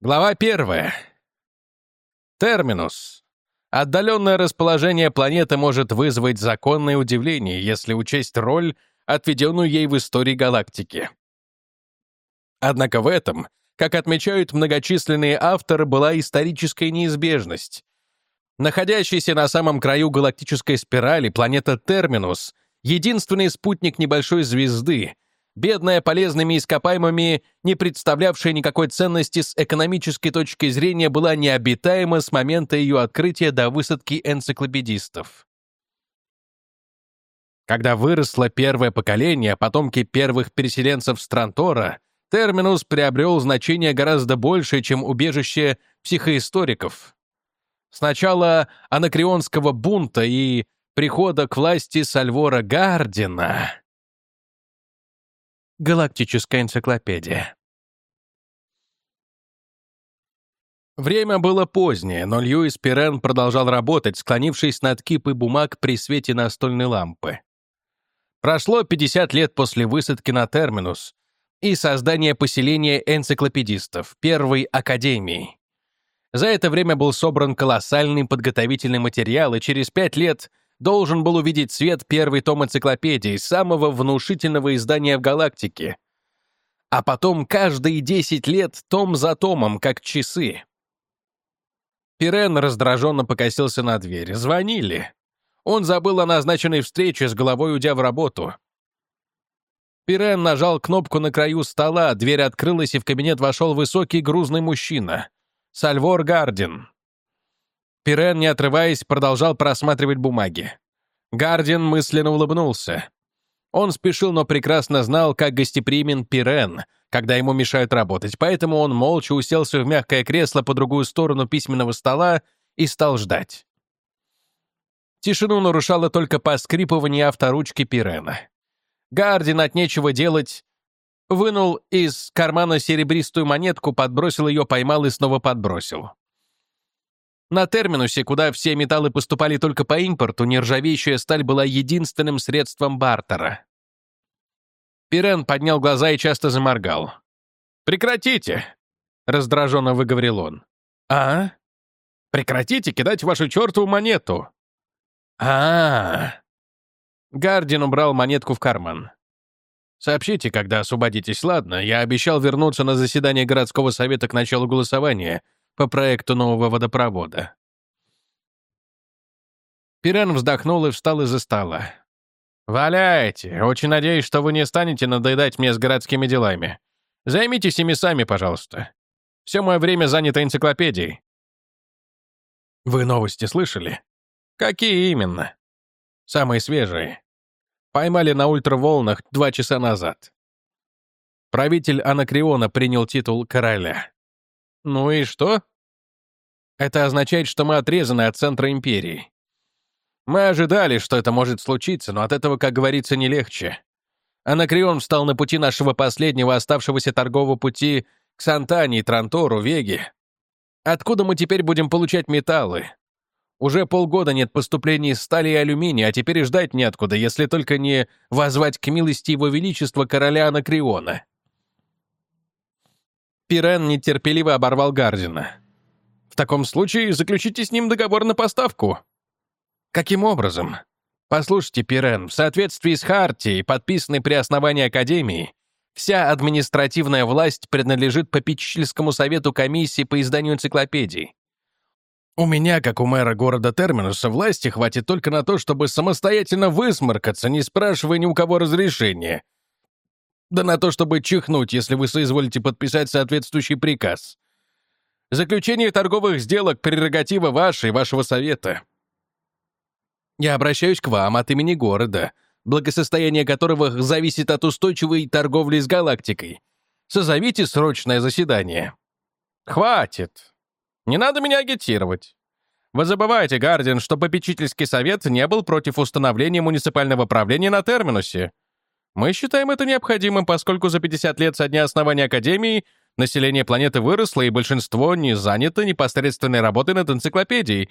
Глава первая. Терминус. Отдаленное расположение планеты может вызвать законное удивление, если учесть роль, отведенную ей в истории галактики. Однако в этом, как отмечают многочисленные авторы, была историческая неизбежность. Находящаяся на самом краю галактической спирали планета Терминус — единственный спутник небольшой звезды — бедная полезными ископаемыми, не представлявшая никакой ценности с экономической точки зрения, была необитаема с момента ее открытия до высадки энциклопедистов. Когда выросло первое поколение, потомки первых переселенцев Странтора, терминус приобрел значение гораздо большее, чем убежище психоисториков. С начала анакреонского бунта и прихода к власти Сальвора Гардина Галактическая энциклопедия. Время было позднее, но Льюис Пирен продолжал работать, склонившись над кипой бумаг при свете настольной лампы. Прошло 50 лет после высадки на Терминус и создания поселения энциклопедистов, первой академии. За это время был собран колоссальный подготовительный материал, и через пять лет должен был увидеть свет первый том энциклопедии, самого внушительного издания в галактике. А потом каждые 10 лет том за томом, как часы. Пирен раздраженно покосился на дверь. Звонили. Он забыл о назначенной встрече, с головой уйдя в работу. Пирен нажал кнопку на краю стола, дверь открылась, и в кабинет вошел высокий грузный мужчина. Сальвор Гардин. Пирен, не отрываясь, продолжал просматривать бумаги. Гардин мысленно улыбнулся. Он спешил, но прекрасно знал, как гостеприимен Пирен, когда ему мешают работать, поэтому он молча уселся в мягкое кресло по другую сторону письменного стола и стал ждать. Тишину нарушало только поскрипывание авторучки Пирена. Гардин от нечего делать вынул из кармана серебристую монетку, подбросил ее, поймал и снова подбросил. На терминусе, куда все металлы поступали только по импорту, нержавеющая сталь была единственным средством бартера. Пирен поднял глаза и часто заморгал. «Прекратите!» — раздраженно выговорил он. «А? Прекратите кидать вашу чертову монету!» а, -а, -а. Гардин убрал монетку в карман. «Сообщите, когда освободитесь, ладно? Я обещал вернуться на заседание городского совета к началу голосования, по проекту нового водопровода. Пирен вздохнул и встал из-за стола. «Валяйте. Очень надеюсь, что вы не станете надоедать мне с городскими делами. Займитесь ими сами, пожалуйста. Все мое время занято энциклопедией». «Вы новости слышали?» «Какие именно?» «Самые свежие. Поймали на ультраволнах два часа назад. Правитель Анакриона принял титул короля. Ну и что? Это означает, что мы отрезаны от центра империи. Мы ожидали, что это может случиться, но от этого, как говорится, не легче. Анакрион встал на пути нашего последнего оставшегося торгового пути к Сантане, Трантору, Веге. Откуда мы теперь будем получать металлы? Уже полгода нет поступлений стали и алюминия, а теперь и ждать неоткуда, если только не возвать к милости его величества короля Анакриона. Пирен нетерпеливо оборвал Гардина. «В таком случае заключите с ним договор на поставку». «Каким образом?» «Послушайте, Пирен, в соответствии с Хартией, подписанной при основании Академии, вся административная власть принадлежит попечительскому совету комиссии по изданию энциклопедий. У меня, как у мэра города Терминуса, власти хватит только на то, чтобы самостоятельно высморкаться, не спрашивая ни у кого разрешения, да на то, чтобы чихнуть, если вы соизволите подписать соответствующий приказ. Заключение торговых сделок — прерогатива вашей, вашего совета. Я обращаюсь к вам от имени города, благосостояние которого зависит от устойчивой торговли с галактикой. Созовите срочное заседание. Хватит. Не надо меня агитировать. Вы забываете, Гардин, что попечительский совет не был против установления муниципального правления на Терминусе. Мы считаем это необходимым, поскольку за 50 лет со дня основания Академии население планеты выросло, и большинство не занято непосредственной работой над энциклопедией.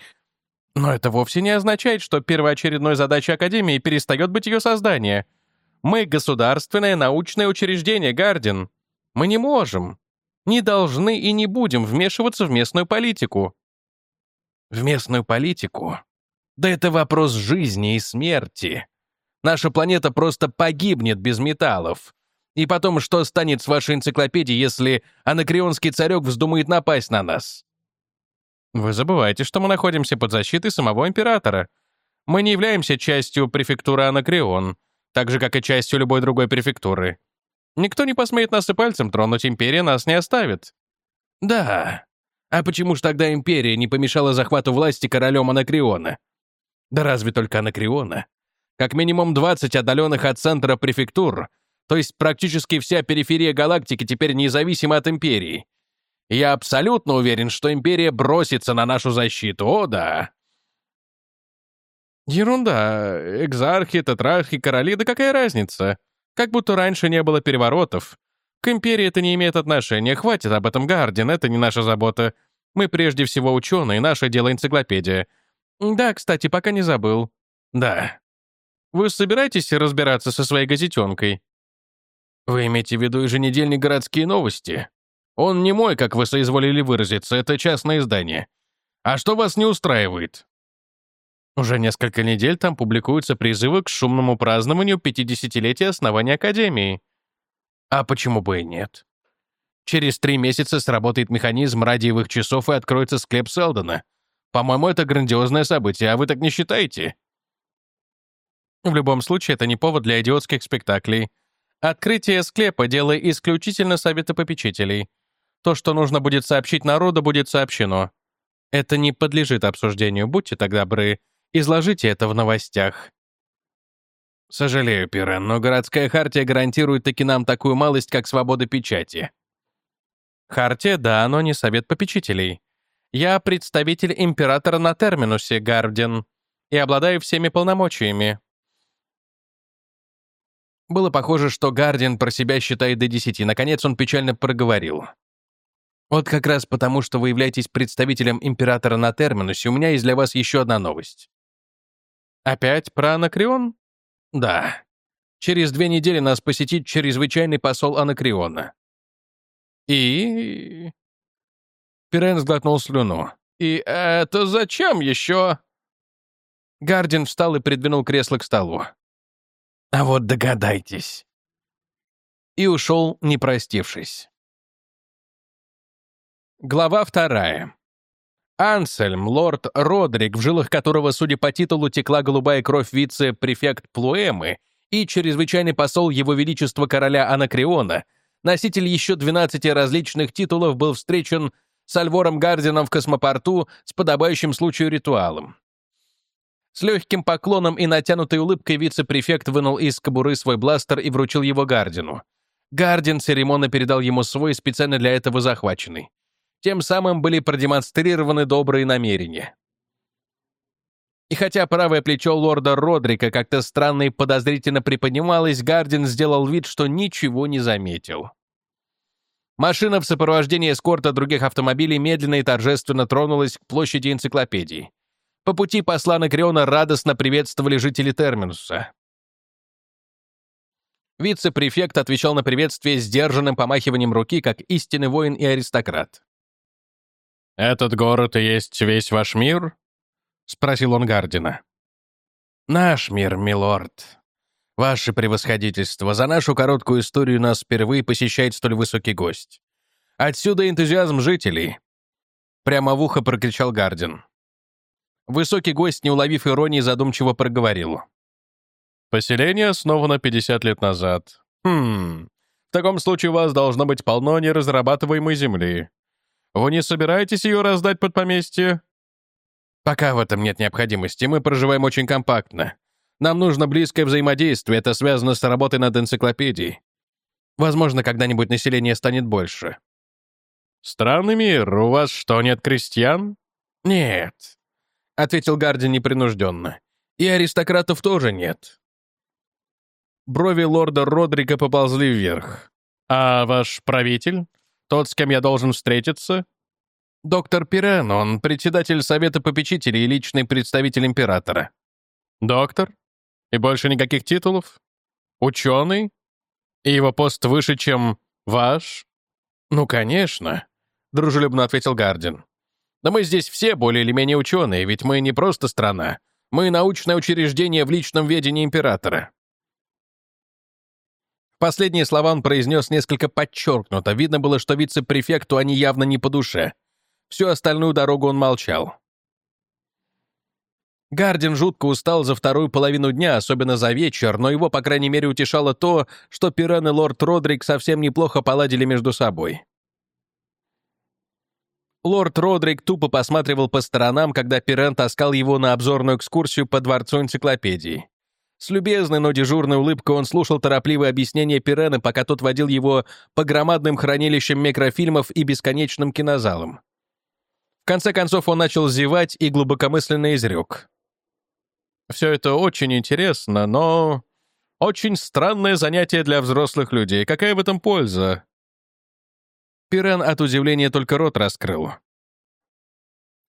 Но это вовсе не означает, что первоочередной задачей Академии перестает быть ее создание. Мы — государственное научное учреждение, Гардин. Мы не можем. не должны и не будем вмешиваться в местную политику. В местную политику? Да это вопрос жизни и смерти. Наша планета просто погибнет без металлов. И потом, что станет с вашей энциклопедией, если анакреонский царек вздумает напасть на нас? Вы забываете, что мы находимся под защитой самого императора. Мы не являемся частью префектуры Анакреон, так же, как и частью любой другой префектуры. Никто не посмеет нас и пальцем тронуть, империя нас не оставит. Да. А почему ж тогда империя не помешала захвату власти королем Анакреона? Да разве только Анакреона? Как минимум 20 отдаленных от центра префектур, то есть практически вся периферия галактики теперь независима от империи. я абсолютно уверен, что империя бросится на нашу защиту, о да. Ерунда. Экзархи, тетрархи, короли, да какая разница? Как будто раньше не было переворотов. К империи это не имеет отношения. Хватит об этом, Гардин, это не наша забота. Мы прежде всего ученые, наше дело энциклопедия. Да, кстати, пока не забыл. Да. Вы собираетесь разбираться со своей газетенкой? Вы имеете в виду еженедельные городские новости? Он не мой, как вы соизволили выразиться, это частное издание. А что вас не устраивает? Уже несколько недель там публикуются призывы к шумному празднованию 50-летия основания Академии. А почему бы и нет? Через три месяца сработает механизм радиевых часов и откроется склеп Селдона. По-моему, это грандиозное событие, а вы так не считаете? В любом случае, это не повод для идиотских спектаклей. Открытие склепа — дело исключительно Совета попечителей. То, что нужно будет сообщить народу, будет сообщено. Это не подлежит обсуждению, будьте тогда добры. Изложите это в новостях. Сожалею, Пирен, но городская хартия гарантирует таки нам такую малость, как свобода печати. Хартия, да, но не совет попечителей. Я представитель императора на терминусе, Гарден, и обладаю всеми полномочиями. Было похоже, что Гардин про себя считает до десяти. Наконец он печально проговорил. «Вот как раз потому, что вы являетесь представителем императора на терминусе, у меня есть для вас еще одна новость. Опять про Анакреон? Да. Через две недели нас посетит чрезвычайный посол Анакреона. И... Пирен сглотнул слюну. «И это зачем еще?» Гардин встал и придвинул кресло к столу. «А вот догадайтесь». И ушел, не простившись. Глава вторая. Ансельм, лорд Родрик, в жилах которого, судя по титулу, текла голубая кровь вице-префект Плуэмы и чрезвычайный посол Его Величества короля Анакреона, носитель еще 12 различных титулов, был встречен с Альвором Гардином в космопорту с подобающим случаю ритуалом. С легким поклоном и натянутой улыбкой вице-префект вынул из кобуры свой бластер и вручил его Гардину. Гардин церемонно передал ему свой, специально для этого захваченный. Тем самым были продемонстрированы добрые намерения. И хотя правое плечо лорда Родрика как-то странно и подозрительно приподнималось, Гардин сделал вид, что ничего не заметил. Машина в сопровождении эскорта других автомобилей медленно и торжественно тронулась к площади энциклопедии. По пути посла Накриона радостно приветствовали жители Терминуса. Вице-префект отвечал на приветствие сдержанным помахиванием руки, как истинный воин и аристократ. «Этот город и есть весь ваш мир?» — спросил он Гардина. «Наш мир, милорд. Ваше превосходительство, за нашу короткую историю нас впервые посещает столь высокий гость. Отсюда энтузиазм жителей!» Прямо в ухо прокричал Гардин. Высокий гость, не уловив иронии, задумчиво проговорил. «Поселение основано 50 лет назад. Хм, в таком случае у вас должно быть полно неразрабатываемой земли. Вы не собираетесь ее раздать под поместье?» «Пока в этом нет необходимости. Мы проживаем очень компактно. Нам нужно близкое взаимодействие. Это связано с работой над энциклопедией. Возможно, когда-нибудь население станет больше». «Странный мир. У вас что, нет крестьян?» «Нет», — ответил Гардин непринужденно. «И аристократов тоже нет». Брови лорда Родрика поползли вверх. «А ваш правитель?» Тот, с кем я должен встретиться? Доктор Пирен, он председатель Совета попечителей и личный представитель императора. Доктор? И больше никаких титулов? Ученый? И его пост выше, чем ваш? «Ну, конечно», — дружелюбно ответил Гардин. «Да мы здесь все более или менее ученые, ведь мы не просто страна. Мы научное учреждение в личном ведении императора». Последние слова он произнес несколько подчеркнуто. Видно было, что вице-префекту они явно не по душе. Всю остальную дорогу он молчал. Гардин жутко устал за вторую половину дня, особенно за вечер, но его, по крайней мере, утешало то, что Пирен и лорд Родрик совсем неплохо поладили между собой. Лорд Родрик тупо посматривал по сторонам, когда Пирен таскал его на обзорную экскурсию по дворцу энциклопедии. С любезной, но дежурной улыбкой он слушал торопливые объяснения Пирена, пока тот водил его по громадным хранилищам микрофильмов и бесконечным кинозалам. В конце концов он начал зевать и глубокомысленно изрек. Все это очень интересно, но... Очень странное занятие для взрослых людей. Какая в этом польза? Пирен от удивления только рот раскрыл.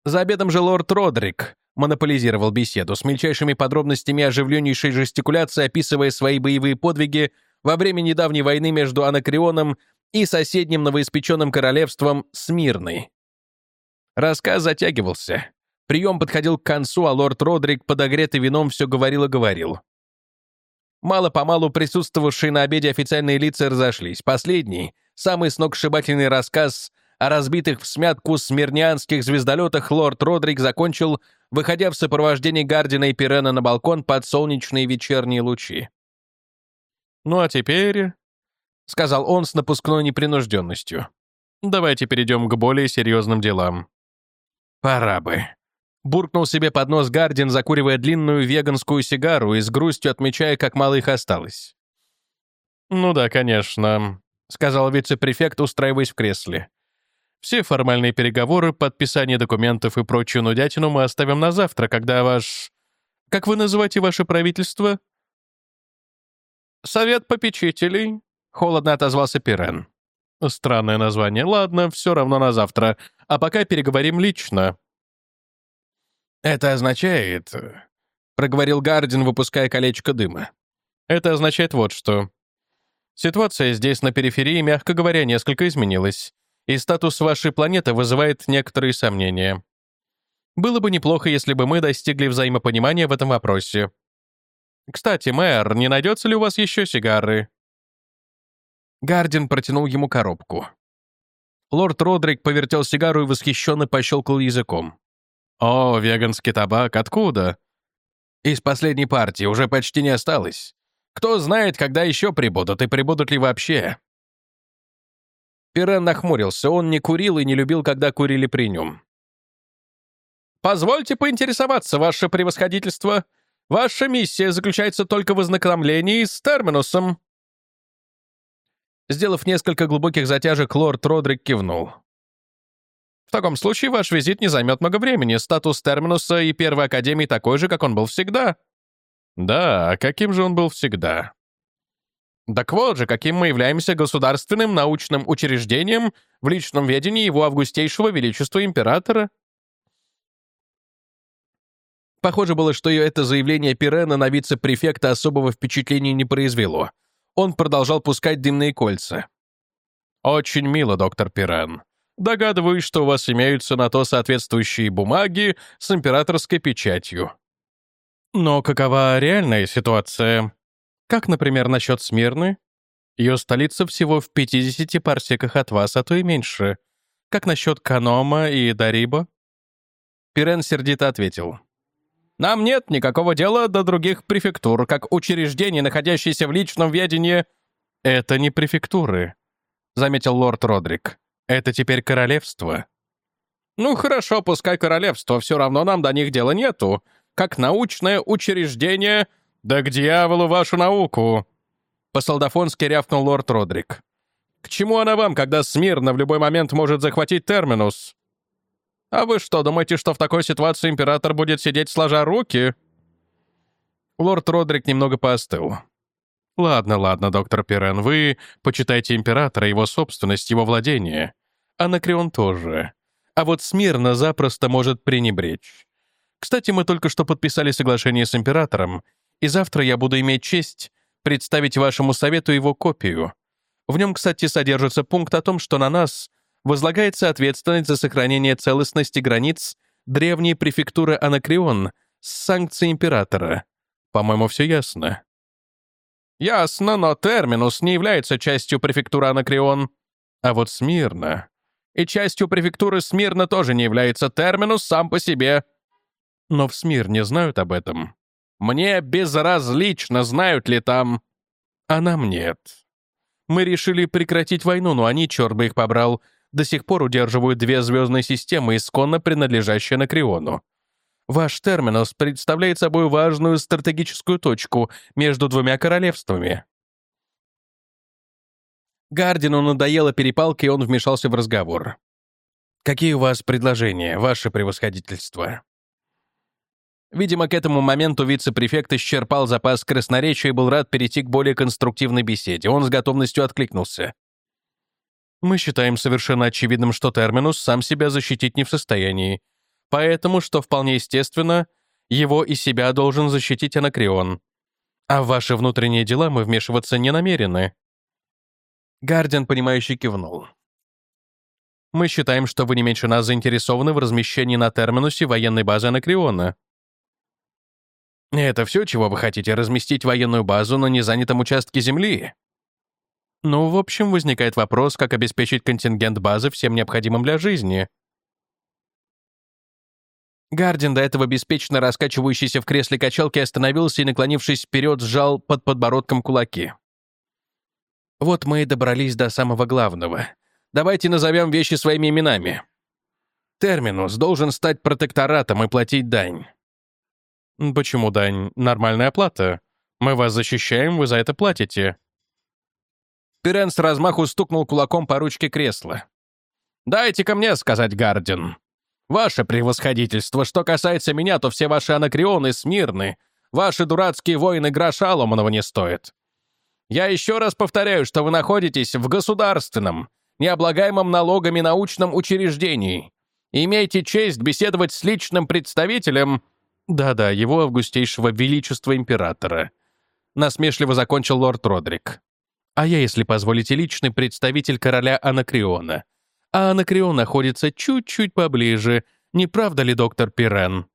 За обедом же лорд Родрик монополизировал беседу с мельчайшими подробностями оживленнейшей жестикуляции, описывая свои боевые подвиги во время недавней войны между Анакреоном и соседним новоиспеченным королевством Смирной. Рассказ затягивался. Прием подходил к концу, а лорд Родрик, подогретый вином, все говорил и говорил. Мало-помалу присутствовавшие на обеде официальные лица разошлись. Последний, самый сногсшибательный рассказ о разбитых в смятку смирнянских звездолетах лорд Родрик закончил, выходя в сопровождении Гардина и Пирена на балкон под солнечные вечерние лучи. «Ну а теперь», — сказал он с напускной непринужденностью, «давайте перейдем к более серьезным делам». «Пора бы», Буркнул себе под нос Гардин, закуривая длинную веганскую сигару и с грустью отмечая, как мало их осталось. «Ну да, конечно», — сказал вице-префект, устраиваясь в кресле. «Все формальные переговоры, подписание документов и прочую нудятину мы оставим на завтра, когда ваш... Как вы называете ваше правительство?» «Совет попечителей», — холодно отозвался Пирен. «Странное название. Ладно, все равно на завтра. А пока переговорим лично. «Это означает...» — проговорил Гардин, выпуская колечко дыма. «Это означает вот что. Ситуация здесь, на периферии, мягко говоря, несколько изменилась, и статус вашей планеты вызывает некоторые сомнения. Было бы неплохо, если бы мы достигли взаимопонимания в этом вопросе. Кстати, мэр, не найдется ли у вас еще сигары?» Гардин протянул ему коробку. Лорд Родрик повертел сигару и восхищенно пощелкал языком. «О, веганский табак, откуда?» «Из последней партии уже почти не осталось. Кто знает, когда еще прибудут и прибудут ли вообще?» Пирен нахмурился, он не курил и не любил, когда курили при нем. «Позвольте поинтересоваться, ваше превосходительство. Ваша миссия заключается только в ознакомлении с терминусом». Сделав несколько глубоких затяжек, лорд Родрик кивнул. В таком случае ваш визит не займет много времени. Статус Терминуса и Первой Академии такой же, как он был всегда. Да, а каким же он был всегда? Так вот же, каким мы являемся государственным научным учреждением в личном ведении его августейшего величества императора. Похоже было, что это заявление Пирена на вице-префекта особого впечатления не произвело. Он продолжал пускать дымные кольца. «Очень мило, доктор Пирен. Догадываюсь, что у вас имеются на то соответствующие бумаги с императорской печатью. Но какова реальная ситуация? Как, например, насчет Смирны? Ее столица всего в 50 парсеках от вас, а то и меньше. Как насчет Канома и Дариба? Пирен сердито ответил. «Нам нет никакого дела до других префектур, как учреждений, находящихся в личном ведении...» «Это не префектуры», — заметил лорд Родрик. Это теперь королевство. Ну хорошо, пускай королевство, все равно нам до них дела нету. Как научное учреждение... Да к дьяволу вашу науку! По-солдафонски рявкнул лорд Родрик. К чему она вам, когда Смирно в любой момент может захватить терминус? А вы что, думаете, что в такой ситуации император будет сидеть сложа руки? Лорд Родрик немного поостыл. «Ладно, ладно, доктор Пирен, вы почитайте императора, его собственность, его владение. Анакреон тоже. А вот Смирно запросто может пренебречь. Кстати, мы только что подписали соглашение с императором, и завтра я буду иметь честь представить вашему совету его копию. В нем, кстати, содержится пункт о том, что на нас возлагается ответственность за сохранение целостности границ древней префектуры Анакреон с санкцией императора. По-моему, все ясно. Ясно, но Терминус не является частью префектуры Анакреон. А вот Смирно. И частью префектуры Смирно тоже не является Терминус сам по себе. Но в Смирне знают об этом. Мне безразлично, знают ли там. А нам нет. Мы решили прекратить войну, но они, черт бы их побрал, до сих пор удерживают две звездные системы, исконно принадлежащие Накриону. Ваш терминус представляет собой важную стратегическую точку между двумя королевствами. Гардину надоела перепалка, и он вмешался в разговор. «Какие у вас предложения, ваше превосходительство?» Видимо, к этому моменту вице-префект исчерпал запас красноречия и был рад перейти к более конструктивной беседе. Он с готовностью откликнулся. Мы считаем совершенно очевидным, что Терминус сам себя защитить не в состоянии. Поэтому, что вполне естественно, его и себя должен защитить Анакреон. А в ваши внутренние дела мы вмешиваться не намерены. Гардиан, понимающий, кивнул. Мы считаем, что вы не меньше нас заинтересованы в размещении на Терминусе военной базы Анакреона. Это все, чего вы хотите, разместить военную базу на незанятом участке Земли? Ну, в общем, возникает вопрос, как обеспечить контингент базы всем необходимым для жизни. Гардин, до этого беспечно раскачивающийся в кресле качалки, остановился и, наклонившись вперед, сжал под подбородком кулаки. Вот мы и добрались до самого главного. Давайте назовем вещи своими именами. Терминус должен стать протекторатом и платить дань. Почему дань? Нормальная оплата. Мы вас защищаем, вы за это платите. Пирен с размаху стукнул кулаком по ручке кресла. «Дайте-ка мне сказать, Гардин. Ваше превосходительство, что касается меня, то все ваши анакреоны смирны. Ваши дурацкие воины гроша ломаного не стоят. Я еще раз повторяю, что вы находитесь в государственном, необлагаемом налогами научном учреждении. Имейте честь беседовать с личным представителем...» «Да-да, его августейшего величества императора», — насмешливо закончил лорд Родрик а я, если позволите, личный представитель короля Анакриона. А Анакрион находится чуть-чуть поближе, не правда ли, доктор Пирен?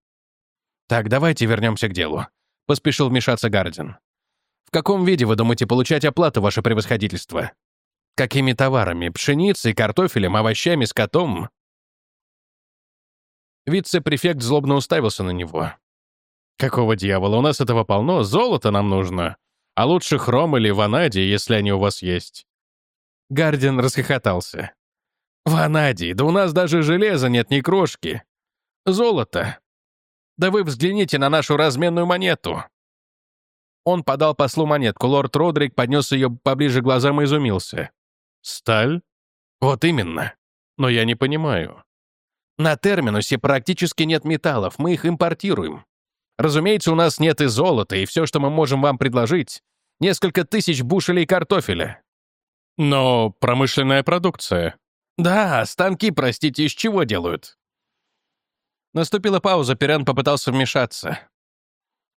Так, давайте вернемся к делу. Поспешил вмешаться Гардин. В каком виде вы думаете получать оплату, ваше превосходительство? Какими товарами? Пшеницей, картофелем, овощами, скотом? Вице-префект злобно уставился на него. «Какого дьявола? У нас этого полно, золото нам нужно. А лучше хром или ванадий, если они у вас есть». Гардин расхохотался. «Ванадий, да у нас даже железа нет, ни крошки. Золото. Да вы взгляните на нашу разменную монету». Он подал послу монетку. Лорд Родрик поднес ее поближе к глазам и изумился. «Сталь? Вот именно. Но я не понимаю. На терминусе практически нет металлов, мы их импортируем. Разумеется, у нас нет и золота, и все, что мы можем вам предложить — несколько тысяч бушелей картофеля. Но промышленная продукция. Да, станки, простите, из чего делают? Наступила пауза, Перян попытался вмешаться.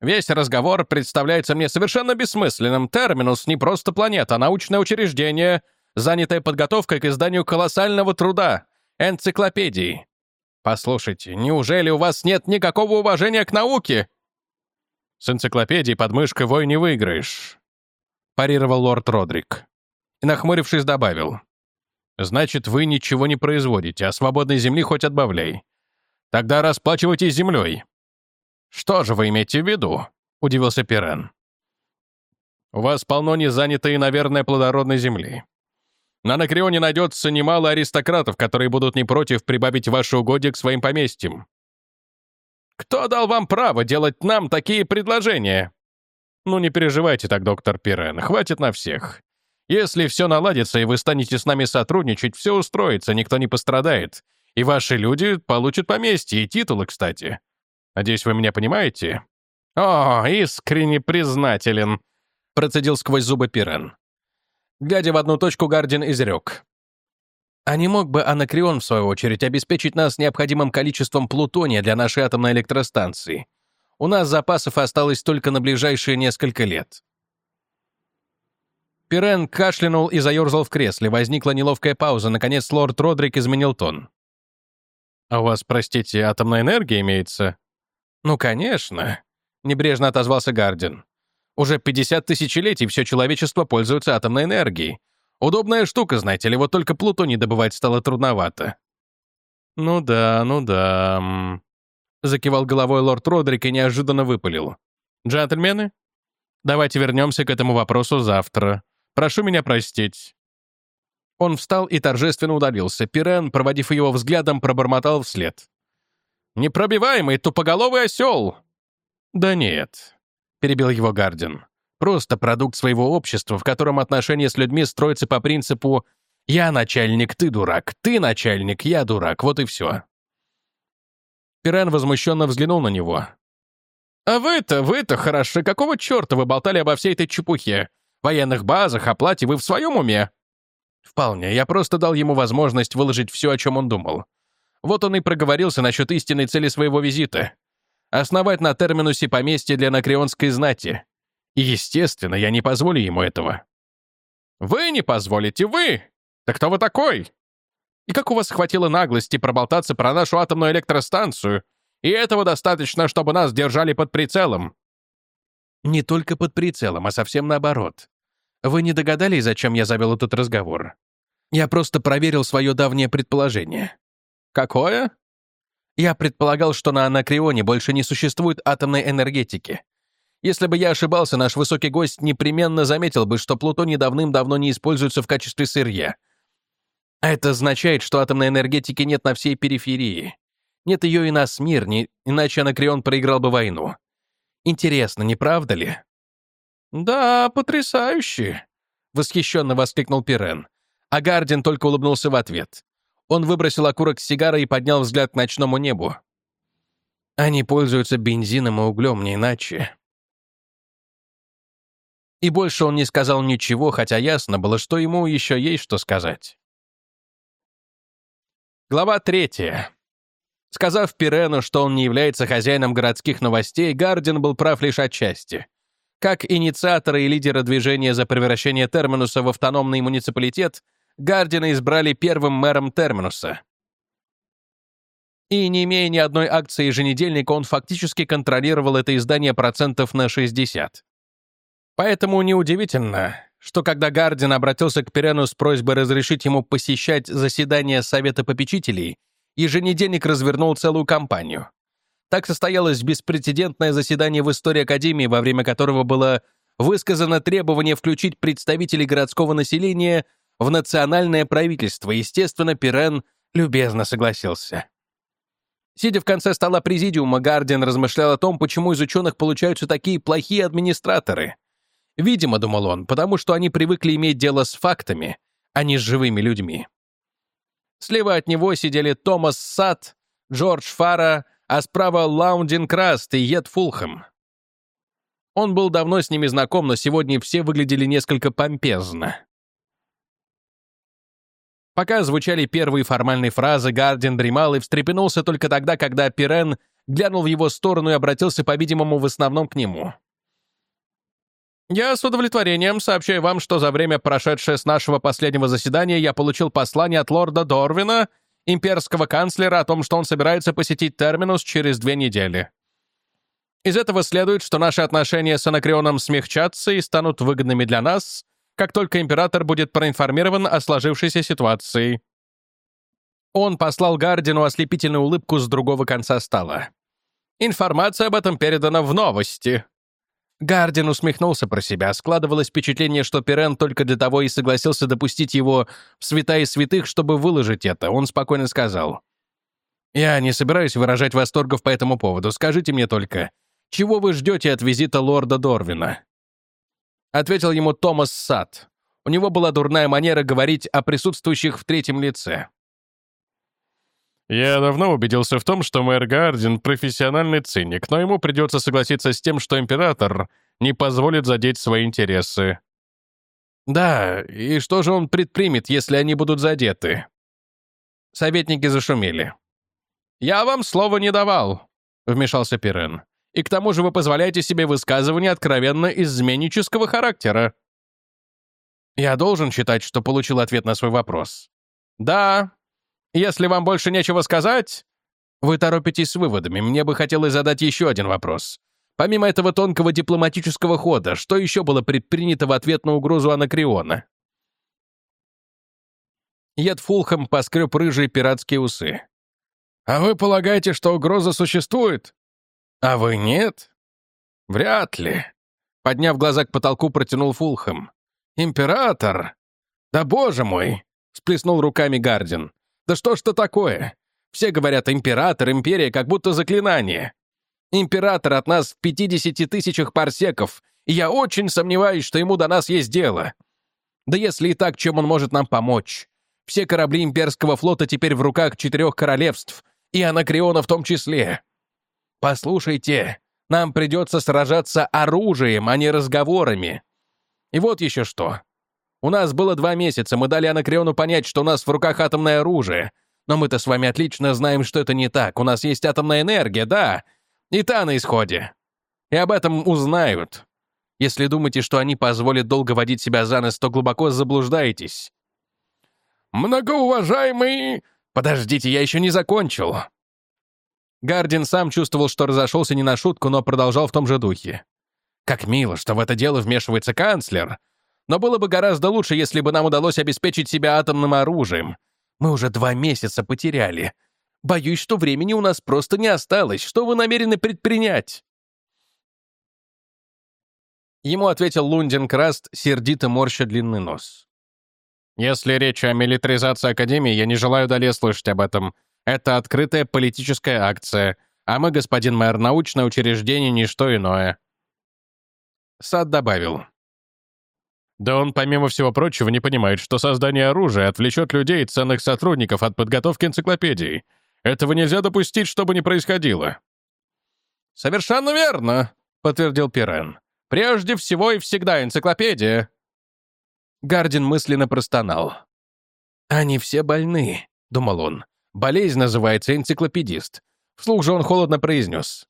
Весь разговор представляется мне совершенно бессмысленным. Терминус — не просто планета, а научное учреждение, занятое подготовкой к изданию колоссального труда — энциклопедии. «Послушайте, неужели у вас нет никакого уважения к науке?» «С энциклопедией под мышкой вой не выиграешь», — парировал лорд Родрик. И, нахмурившись, добавил. «Значит, вы ничего не производите, а свободной земли хоть отбавляй. Тогда расплачивайтесь землей». «Что же вы имеете в виду?» — удивился Пирен. «У вас полно незанятой и, наверное, плодородной земли. На Накрионе найдется немало аристократов, которые будут не против прибавить ваши угодья к своим поместьям. Кто дал вам право делать нам такие предложения? Ну, не переживайте так, доктор Пирен, хватит на всех. Если все наладится, и вы станете с нами сотрудничать, все устроится, никто не пострадает. И ваши люди получат поместье и титулы, кстати. Надеюсь, вы меня понимаете? О, искренне признателен, процедил сквозь зубы Пирен. Глядя в одну точку, Гардин изрек. А не мог бы Анакрион, в свою очередь, обеспечить нас необходимым количеством плутония для нашей атомной электростанции? У нас запасов осталось только на ближайшие несколько лет. Пирен кашлянул и заерзал в кресле. Возникла неловкая пауза. Наконец лорд Родрик изменил тон. «А у вас, простите, атомная энергия имеется?» «Ну, конечно», — небрежно отозвался Гардин. «Уже 50 тысячелетий все человечество пользуется атомной энергией. Удобная штука, знаете ли, вот только плутоний добывать стало трудновато». «Ну да, ну да», — закивал головой лорд Родрик и неожиданно выпалил. «Джентльмены, давайте вернемся к этому вопросу завтра. Прошу меня простить». Он встал и торжественно удалился. Пирен, проводив его взглядом, пробормотал вслед. «Непробиваемый тупоголовый осел!» «Да нет», — перебил его Гардин. «Просто продукт своего общества, в котором отношения с людьми строятся по принципу «я начальник, ты дурак, ты начальник, я дурак, вот и все». Пирен возмущенно взглянул на него. «А вы-то, вы-то хороши, какого черта вы болтали обо всей этой чепухе? Военных базах, оплате вы в своем уме?» Вполне. Я просто дал ему возможность выложить все, о чем он думал. Вот он и проговорился насчет истинной цели своего визита. Основать на терминусе поместье для накреонской знати. И, естественно, я не позволю ему этого. «Вы не позволите, вы? Так кто вы такой? И как у вас хватило наглости проболтаться про нашу атомную электростанцию? И этого достаточно, чтобы нас держали под прицелом?» «Не только под прицелом, а совсем наоборот. Вы не догадались, зачем я завел этот разговор? Я просто проверил свое давнее предположение. Какое? Я предполагал, что на Анакреоне больше не существует атомной энергетики. Если бы я ошибался, наш высокий гость непременно заметил бы, что плутоний давным-давно не используется в качестве сырья. А это означает, что атомной энергетики нет на всей периферии. Нет ее и на Смирне, иначе Анакреон проиграл бы войну. Интересно, не правда ли? «Да, потрясающе!» — восхищенно воскликнул Пирен. А Гардин только улыбнулся в ответ. Он выбросил окурок сигары и поднял взгляд к ночному небу. Они пользуются бензином и углем, не иначе. И больше он не сказал ничего, хотя ясно было, что ему еще есть что сказать. Глава третья. Сказав Пирену, что он не является хозяином городских новостей, Гардин был прав лишь отчасти. Как инициаторы и лидеры движения за превращение Терминуса в автономный муниципалитет, Гардина избрали первым мэром Терминуса. И не имея ни одной акции еженедельника, он фактически контролировал это издание процентов на 60. Поэтому неудивительно, что когда Гардин обратился к Перену с просьбой разрешить ему посещать заседания Совета попечителей, еженедельник развернул целую кампанию. Так состоялось беспрецедентное заседание в истории Академии, во время которого было высказано требование включить представителей городского населения в национальное правительство. Естественно, Пирен любезно согласился. Сидя в конце стола президиума, Гардиан размышлял о том, почему из ученых получаются такие плохие администраторы. Видимо, думал он, потому что они привыкли иметь дело с фактами, а не с живыми людьми. Слева от него сидели Томас Сад, Джордж Фара, а справа Лаундин Краст и Ед Фулхэм. Он был давно с ними знаком, но сегодня все выглядели несколько помпезно. Пока звучали первые формальные фразы, Гардин дремал и встрепенулся только тогда, когда Пирен глянул в его сторону и обратился, по-видимому, в основном к нему. «Я с удовлетворением сообщаю вам, что за время, прошедшее с нашего последнего заседания, я получил послание от лорда Дорвина имперского канцлера о том, что он собирается посетить Терминус через две недели. Из этого следует, что наши отношения с Анакреоном смягчатся и станут выгодными для нас, как только император будет проинформирован о сложившейся ситуации. Он послал Гардину ослепительную улыбку с другого конца стола. Информация об этом передана в новости. Гардин усмехнулся про себя. Складывалось впечатление, что Пирен только для того и согласился допустить его в святая святых, чтобы выложить это. Он спокойно сказал. «Я не собираюсь выражать восторгов по этому поводу. Скажите мне только, чего вы ждете от визита лорда Дорвина?» Ответил ему Томас Сад. У него была дурная манера говорить о присутствующих в третьем лице. Я давно убедился в том, что мэр Гардин — профессиональный циник, но ему придется согласиться с тем, что император не позволит задеть свои интересы. Да, и что же он предпримет, если они будут задеты? Советники зашумели. «Я вам слова не давал», — вмешался Пирен. «И к тому же вы позволяете себе высказывания откровенно изменнического характера». Я должен считать, что получил ответ на свой вопрос. Да. Если вам больше нечего сказать, вы торопитесь с выводами. Мне бы хотелось задать еще один вопрос. Помимо этого тонкого дипломатического хода, что еще было предпринято в ответ на угрозу Анакриона? Ед Фулхэм поскреб рыжие пиратские усы. «А вы полагаете, что угроза существует?» «А вы нет?» «Вряд ли». Подняв глаза к потолку, протянул Фулхэм. «Император!» «Да боже мой!» — сплеснул руками Гардин. «Да что ж это такое? Все говорят «император», «империя», как будто заклинание. Император от нас в 50 тысячах парсеков, и я очень сомневаюсь, что ему до нас есть дело. Да если и так, чем он может нам помочь? Все корабли имперского флота теперь в руках четырех королевств, и Анакреона в том числе. Послушайте, нам придется сражаться оружием, а не разговорами. И вот еще что. У нас было два месяца, мы дали Анакреону понять, что у нас в руках атомное оружие. Но мы-то с вами отлично знаем, что это не так. У нас есть атомная энергия, да, и та на исходе. И об этом узнают. Если думаете, что они позволят долго водить себя за нос, то глубоко заблуждаетесь. «Многоуважаемый...» «Подождите, я еще не закончил». Гардин сам чувствовал, что разошелся не на шутку, но продолжал в том же духе. «Как мило, что в это дело вмешивается канцлер. Но было бы гораздо лучше, если бы нам удалось обеспечить себя атомным оружием. Мы уже два месяца потеряли. Боюсь, что времени у нас просто не осталось. Что вы намерены предпринять?» Ему ответил Лундин Краст, сердито морща длинный нос. «Если речь о милитаризации Академии, я не желаю далее слышать об этом. Это открытая политическая акция, а мы, господин мэр, научное учреждение — ничто иное». Сад добавил. Да он, помимо всего прочего, не понимает, что создание оружия отвлечет людей и ценных сотрудников от подготовки энциклопедий. Этого нельзя допустить, чтобы не происходило». «Совершенно верно», — подтвердил Пирен. «Прежде всего и всегда энциклопедия». Гардин мысленно простонал. «Они все больны», — думал он. «Болезнь называется энциклопедист». Вслух же он холодно произнес.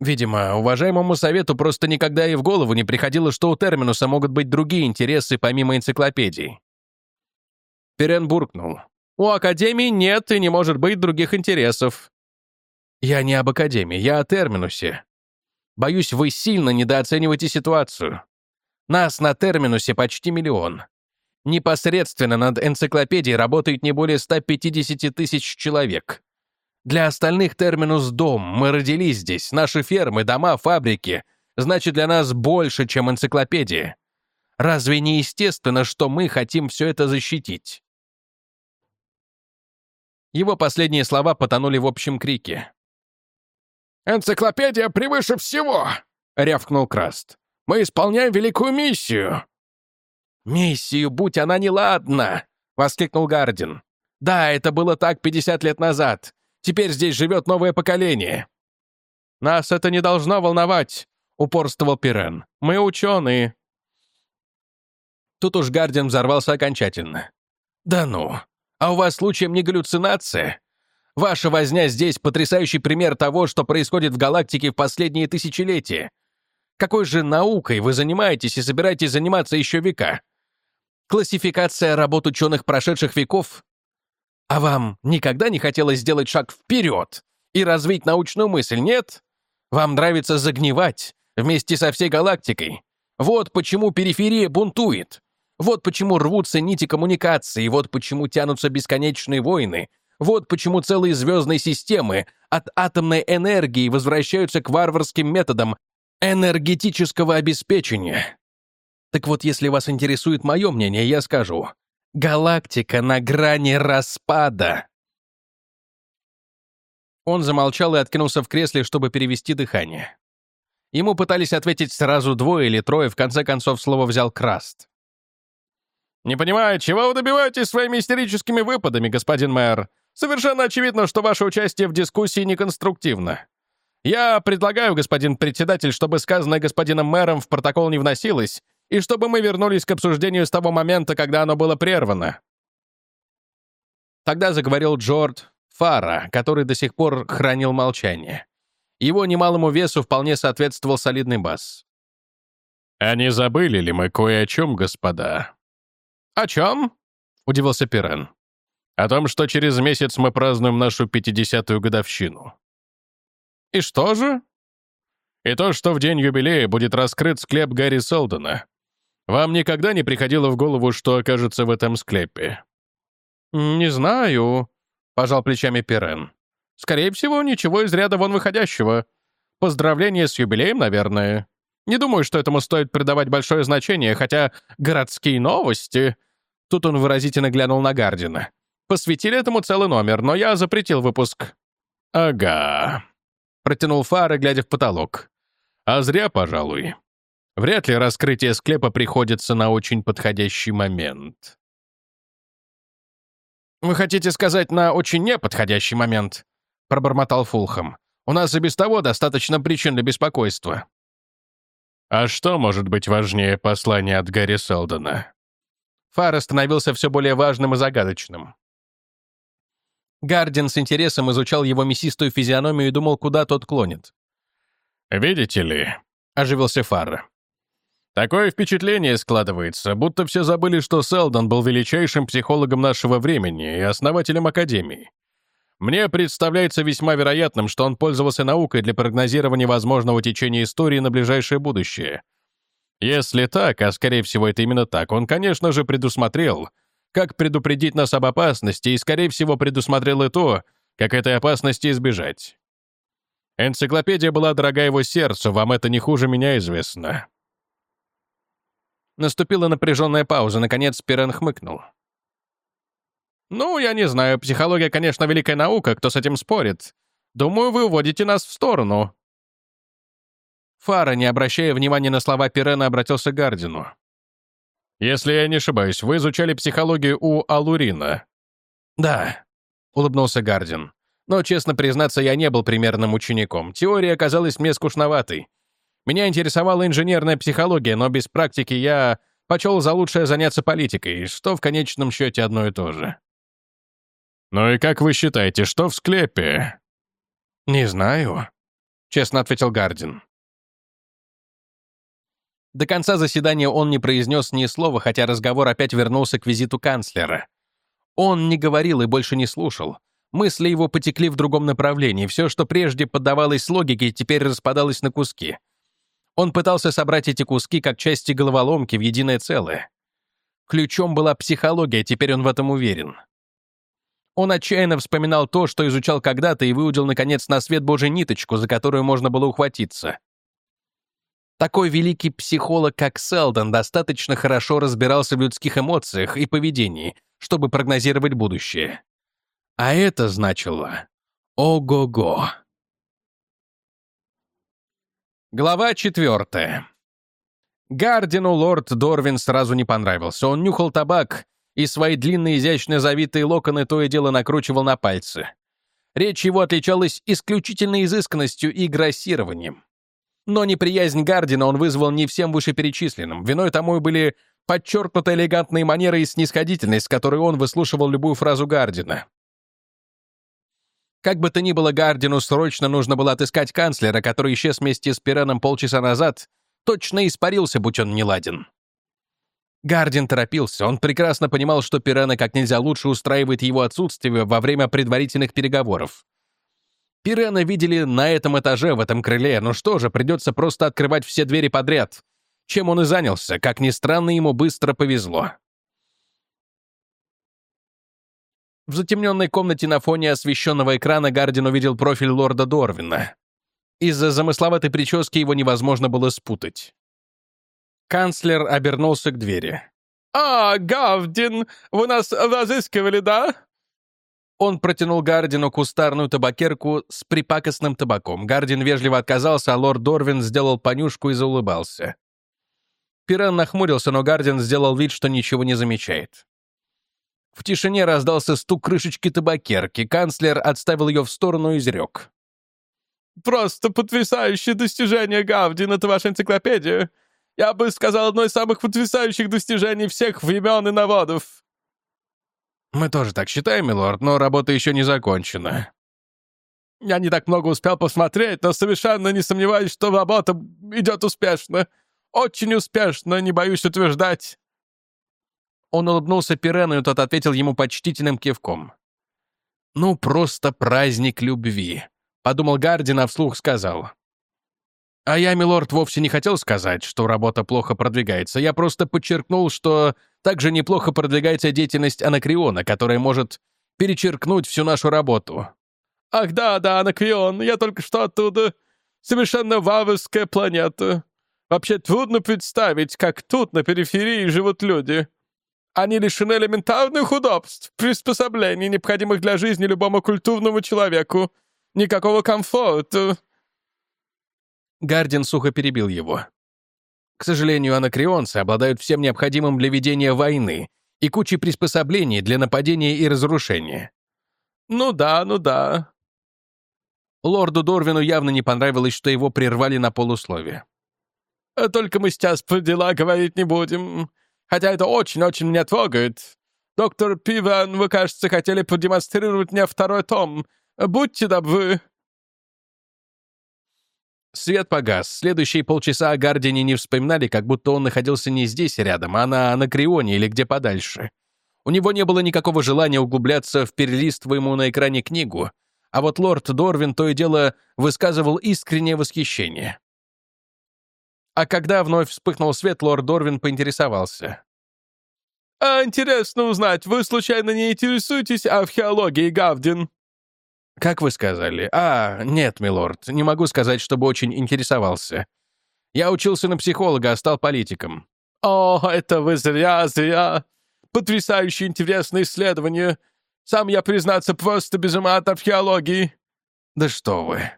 Видимо, уважаемому совету просто никогда и в голову не приходило, что у терминуса могут быть другие интересы помимо энциклопедий. Перен буркнул. У Академии нет и не может быть других интересов. Я не об Академии, я о Терминусе. Боюсь, вы сильно недооцениваете ситуацию. Нас на Терминусе почти миллион. Непосредственно над энциклопедией работает не более 150 тысяч человек. Для остальных Терминус — дом, мы родились здесь, наши фермы, дома, фабрики. Значит, для нас больше, чем энциклопедия. Разве не естественно, что мы хотим все это защитить? Его последние слова потонули в общем крике. «Энциклопедия превыше всего!» — рявкнул Краст. «Мы исполняем великую миссию!» «Миссию, будь она неладна!» — воскликнул Гардин. «Да, это было так 50 лет назад. Теперь здесь живет новое поколение». «Нас это не должно волновать», — упорствовал Пирен. «Мы ученые». Тут уж Гардин взорвался окончательно. «Да ну, а у вас случаем не галлюцинация? Ваша возня здесь — потрясающий пример того, что происходит в галактике в последние тысячелетия. Какой же наукой вы занимаетесь и собираетесь заниматься еще века? Классификация работ ученых прошедших веков? А вам никогда не хотелось сделать шаг вперед и развить научную мысль, нет? Вам нравится загнивать вместе со всей галактикой. Вот почему периферия бунтует. Вот почему рвутся нити коммуникации, вот почему тянутся бесконечные войны, вот почему целые звездные системы от атомной энергии возвращаются к варварским методам энергетического обеспечения. Так вот, если вас интересует мое мнение, я скажу. Галактика на грани распада. Он замолчал и откинулся в кресле, чтобы перевести дыхание. Ему пытались ответить сразу двое или трое, в конце концов слово взял Краст. «Не понимаю, чего вы добиваетесь своими истерическими выпадами, господин мэр? Совершенно очевидно, что ваше участие в дискуссии неконструктивно. Я предлагаю, господин председатель, чтобы сказанное господином мэром в протокол не вносилось, и чтобы мы вернулись к обсуждению с того момента, когда оно было прервано». Тогда заговорил Джордж Фара, который до сих пор хранил молчание. Его немалому весу вполне соответствовал солидный бас. «А не забыли ли мы кое о чем, господа?» «О чем?» — удивился Пирен. «О том, что через месяц мы празднуем нашу 50-ю годовщину». «И что же?» «И то, что в день юбилея будет раскрыт склеп Гарри Селдона. Вам никогда не приходило в голову, что окажется в этом склепе?» «Не знаю», — пожал плечами Пирен. «Скорее всего, ничего из ряда вон выходящего. Поздравление с юбилеем, наверное». Не думаю, что этому стоит придавать большое значение, хотя городские новости...» Тут он выразительно глянул на Гардина. «Посвятили этому целый номер, но я запретил выпуск». «Ага», — протянул Фары, глядя в потолок. «А зря, пожалуй. Вряд ли раскрытие склепа приходится на очень подходящий момент». «Вы хотите сказать, на очень неподходящий момент?» — пробормотал Фулхам. «У нас и без того достаточно причин для беспокойства». А что может быть важнее послания от Гарри Селдона? Фар становился все более важным и загадочным. Гардин с интересом изучал его мясистую физиономию и думал, куда тот клонит. «Видите ли», — оживился Фар, «такое впечатление складывается, будто все забыли, что Селдон был величайшим психологом нашего времени и основателем Академии. Мне представляется весьма вероятным, что он пользовался наукой для прогнозирования возможного течения истории на ближайшее будущее. Если так, а скорее всего это именно так, он, конечно же, предусмотрел, как предупредить нас об опасности, и, скорее всего, предусмотрел и то, как этой опасности избежать. Энциклопедия была дорога его сердцу, вам это не хуже меня известно. Наступила напряженная пауза, наконец Пирен хмыкнул. «Ну, я не знаю, психология, конечно, великая наука, кто с этим спорит. Думаю, вы уводите нас в сторону». Фара, не обращая внимания на слова Пирена, обратился к Гардину. «Если я не ошибаюсь, вы изучали психологию у Алурина?» «Да», — улыбнулся Гардин. «Но, честно признаться, я не был примерным учеником. Теория оказалась мне скучноватой. Меня интересовала инженерная психология, но без практики я почел за лучшее заняться политикой, что в конечном счете одно и то же». «Ну и как вы считаете, что в склепе?» «Не знаю», — честно ответил Гардин. До конца заседания он не произнес ни слова, хотя разговор опять вернулся к визиту канцлера. Он не говорил и больше не слушал. Мысли его потекли в другом направлении. Все, что прежде поддавалось логике, теперь распадалось на куски. Он пытался собрать эти куски как части головоломки в единое целое. Ключом была психология, теперь он в этом уверен. Он отчаянно вспоминал то, что изучал когда-то, и выудил, наконец, на свет Божий ниточку, за которую можно было ухватиться. Такой великий психолог, как Селдон, достаточно хорошо разбирался в людских эмоциях и поведении, чтобы прогнозировать будущее. А это значило «Ого-го». Глава четвертая. Гардину лорд Дорвин сразу не понравился. Он нюхал табак и свои длинные изящно завитые локоны то и дело накручивал на пальцы. Речь его отличалась исключительной изысканностью и грассированием. Но неприязнь Гардина он вызвал не всем вышеперечисленным. Виной тому были подчеркнуто элегантные манеры и снисходительность, с которой он выслушивал любую фразу Гардина. Как бы то ни было, Гардину срочно нужно было отыскать канцлера, который исчез вместе с Пираном полчаса назад, точно испарился, будь он неладен. Гардин торопился. Он прекрасно понимал, что Пирена как нельзя лучше устраивает его отсутствие во время предварительных переговоров. Пирена видели на этом этаже, в этом крыле. Ну что же, придется просто открывать все двери подряд. Чем он и занялся. Как ни странно, ему быстро повезло. В затемненной комнате на фоне освещенного экрана Гардин увидел профиль лорда Дорвина. Из-за замысловатой прически его невозможно было спутать. Канцлер обернулся к двери. «А, Гавдин, вы нас разыскивали, да?» Он протянул Гардину кустарную табакерку с припакостным табаком. Гардин вежливо отказался, а лорд Дорвин сделал понюшку и заулыбался. Пиран нахмурился, но Гардин сделал вид, что ничего не замечает. В тишине раздался стук крышечки табакерки. Канцлер отставил ее в сторону и изрек. «Просто потрясающее достижение, Гавдин, это ваша энциклопедия. Я бы сказал, одно из самых потрясающих достижений всех времен и народов». «Мы тоже так считаем, милорд, но работа еще не закончена». «Я не так много успел посмотреть, но совершенно не сомневаюсь, что работа идет успешно. очень успешно, не боюсь утверждать». Он улыбнулся Пирену, и тот ответил ему почтительным кивком. «Ну, просто праздник любви», — подумал Гардин, а вслух сказал. «А я, милорд, вовсе не хотел сказать, что работа плохо продвигается. Я просто подчеркнул, что также неплохо продвигается деятельность Анакриона, которая может перечеркнуть всю нашу работу». «Ах да, да, Анакрион, я только что оттуда. Совершенно вавовская планета. Вообще трудно представить, как тут, на периферии, живут люди. Они лишены элементарных удобств, приспособлений, необходимых для жизни любому культурному человеку. Никакого комфорта». Гардин сухо перебил его. К сожалению, анакреонцы обладают всем необходимым для ведения войны и кучей приспособлений для нападения и разрушения. «Ну да, ну да». Лорду Дорвину явно не понравилось, что его прервали на полусловие. «Только мы сейчас про дела говорить не будем. Хотя это очень-очень меня трогает. Доктор Пиван, вы, кажется, хотели продемонстрировать мне второй том. Будьте добры». Свет погас. Следующие полчаса о Гардине не вспоминали, как будто он находился не здесь рядом, а на Анакреоне или где подальше. У него не было никакого желания углубляться в перелистываемую на экране книгу, а вот лорд Дорвин то и дело высказывал искреннее восхищение. А когда вновь вспыхнул свет, лорд Дорвин поинтересовался. «А интересно узнать, вы случайно не интересуетесь археологией, Гавдин?» «Как вы сказали? А, нет, милорд, не могу сказать, чтобы очень интересовался. Я учился на психолога, а стал политиком». «О, это вы зря, зря. Потрясающе интересное исследование. Сам я, признаться, просто без ума от археологии». «Да что вы».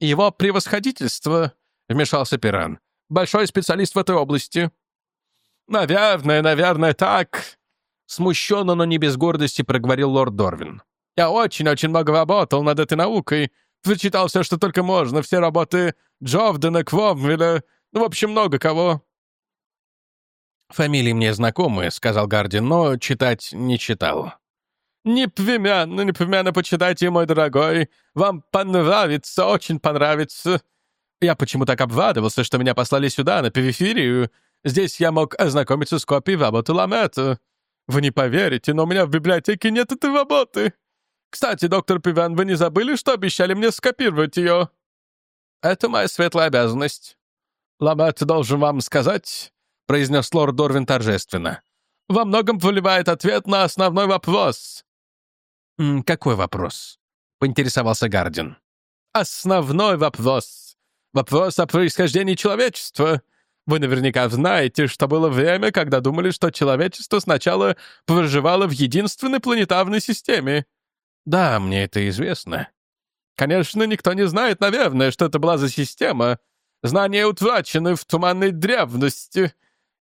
«Его превосходительство», — вмешался Пиран, большой специалист в этой области». «Наверное, наверное, так», — смущенно, но не без гордости проговорил лорд Дорвин. «Я очень-очень много работал над этой наукой, прочитал все, что только можно, все работы Джовдена, Квомвеля, ну, в общем, много кого». «Фамилии мне знакомые», — сказал Гардин, но читать не читал. «Непременно, непременно почитайте, мой дорогой. Вам понравится, очень понравится. Я почему так обрадовался, что меня послали сюда, на периферию. Здесь я мог ознакомиться с копией работы Ламета. Вы не поверите, но у меня в библиотеке нет этой работы. Кстати, доктор Пиван, вы не забыли, что обещали мне скопировать ее? Это моя светлая обязанность. Ламет должен вам сказать, произнес лорд Дорвин торжественно. Во многом выливает ответ на основной вопрос. «Какой вопрос?» — поинтересовался Гардин. «Основной вопрос. Вопрос о происхождении человечества. Вы наверняка знаете, что было время, когда думали, что человечество сначала проживало в единственной планетарной системе. Да, мне это известно. Конечно, никто не знает, наверное, что это была за система. Знания утрачены в туманной древности.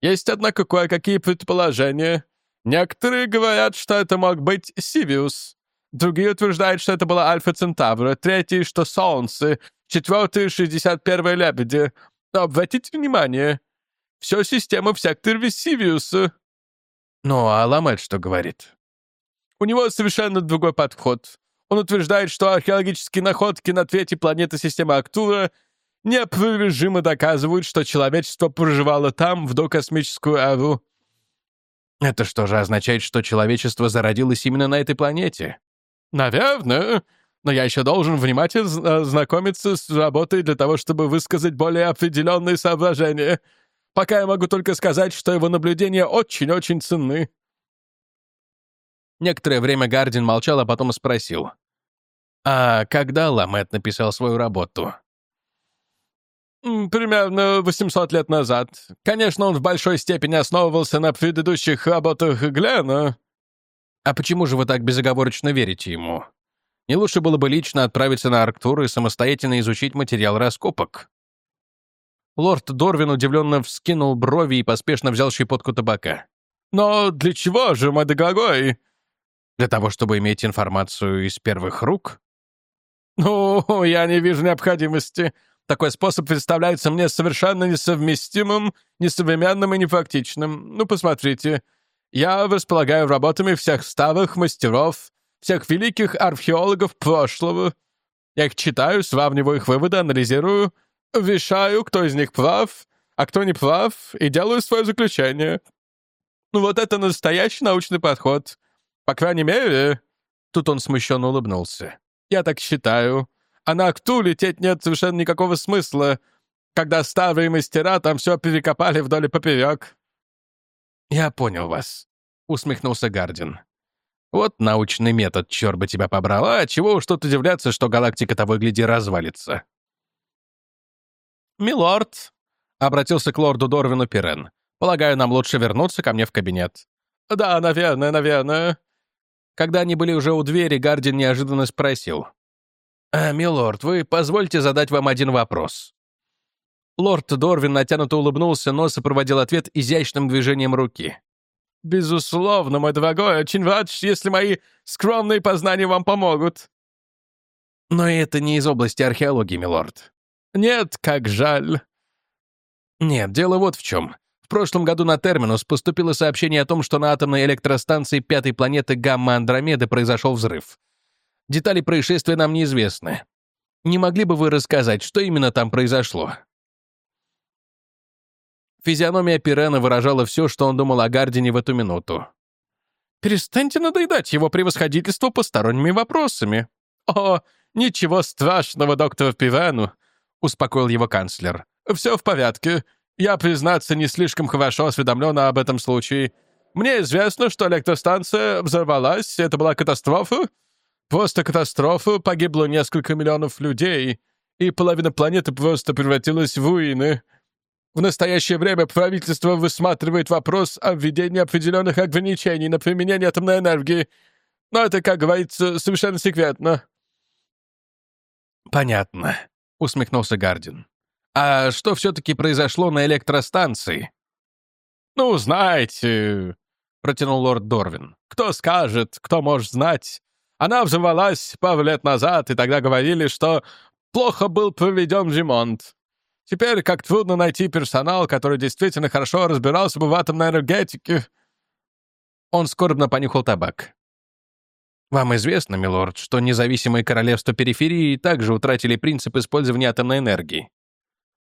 Есть, однако, кое-какие предположения. Некоторые говорят, что это мог быть Сивиус. Другие утверждают, что это была Альфа Центавра. Третьи, что Солнце. Четвертый, 61-я лебеди. Но обратите внимание, все система в секторе Весивиуса. Ну, а Ламет что говорит? У него совершенно другой подход. Он утверждает, что археологические находки на третьей планете системы Актура неопровержимо доказывают, что человечество проживало там в докосмическую эру. Это что же означает, что человечество зародилось именно на этой планете? Наверное но я еще должен внимательно знакомиться с работой для того, чтобы высказать более определенные соображения. Пока я могу только сказать, что его наблюдения очень-очень ценны». Некоторое время Гардин молчал, а потом спросил. «А когда Ламет написал свою работу?» «Примерно 800 лет назад. Конечно, он в большой степени основывался на предыдущих работах Глена». «А почему же вы так безоговорочно верите ему?» Не лучше было бы лично отправиться на Арктуру и самостоятельно изучить материал раскопок. Лорд Дорвин удивленно вскинул брови и поспешно взял щепотку табака. «Но для чего же, мой дорогой?» «Для того, чтобы иметь информацию из первых рук?» «Ну, я не вижу необходимости. Такой способ представляется мне совершенно несовместимым, несовременным и непрактичным. Ну, посмотрите. Я располагаю работами всех старых мастеров, всех великих археологов прошлого. Я их читаю, сравниваю их выводы, анализирую, решаю, кто из них прав, а кто не прав, и делаю свое заключение. Ну вот это настоящий научный подход. По крайней мере...» Тут он смущенно улыбнулся. «Я так считаю. А на Акту лететь нет совершенно никакого смысла, когда старые мастера там все перекопали вдоль и поперек». «Я понял вас», — усмехнулся Гардин. «Вот научный метод, черт бы тебя побрал. А чего уж тут удивляться, что галактика того гляди развалится». «Милорд», — обратился к лорду Дорвину Пирен, «полагаю, нам лучше вернуться ко мне в кабинет». «Да, наверное, наверное». Когда они были уже у двери, Гардин неожиданно спросил. «А, милорд, вы позвольте задать вам один вопрос». Лорд Дорвин натянуто улыбнулся, но сопроводил ответ изящным движением руки. «Безусловно, мой дорогой, очень рад, если мои скромные познания вам помогут». «Но это не из области археологии, милорд». «Нет, как жаль». «Нет, дело вот в чем. В прошлом году на Терминус поступило сообщение о том, что на атомной электростанции пятой планеты Гамма-Андромеды произошел взрыв. Детали происшествия нам неизвестны. Не могли бы вы рассказать, что именно там произошло?» Физиономия Пирена выражала все, что он думал о Гардине в эту минуту. «Перестаньте надоедать его превосходительство посторонними вопросами». «О, ничего страшного, доктор Пирену», — успокоил его канцлер. «Все в порядке. Я, признаться, не слишком хорошо осведомлен об этом случае. Мне известно, что электростанция взорвалась, это была катастрофа. Просто катастрофа, погибло несколько миллионов людей, и половина планеты просто превратилась в руины». В настоящее время правительство высматривает вопрос о введении определенных ограничений на применение атомной энергии. Но это, как говорится, совершенно секретно». «Понятно», — усмехнулся Гардин. «А что все-таки произошло на электростанции?» «Ну, знаете», — протянул лорд Дорвин. «Кто скажет, кто может знать? Она взорвалась пару лет назад, и тогда говорили, что плохо был проведен ремонт. Теперь как трудно найти персонал, который действительно хорошо разбирался бы в атомной энергетике». Он скорбно понюхал табак. «Вам известно, милорд, что независимые королевства периферии также утратили принцип использования атомной энергии?»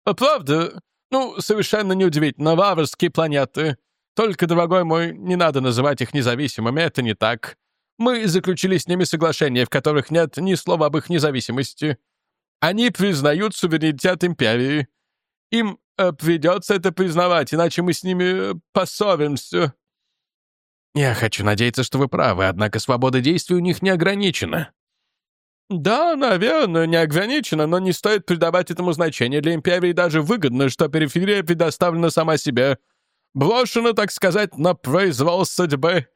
«А правда? Ну, совершенно неудивительно. Варварские планеты. Только, дорогой мой, не надо называть их независимыми, это не так. Мы заключили с ними соглашения, в которых нет ни слова об их независимости. Они признают суверенитет империи. Им э, придется это признавать, иначе мы с ними э, поссоримся». «Я хочу надеяться, что вы правы, однако свобода действий у них не ограничена». «Да, наверное, не ограничена, но не стоит придавать этому значения. Для империи даже выгодно, что периферия предоставлена сама себе. Брошена, так сказать, на произвол судьбы.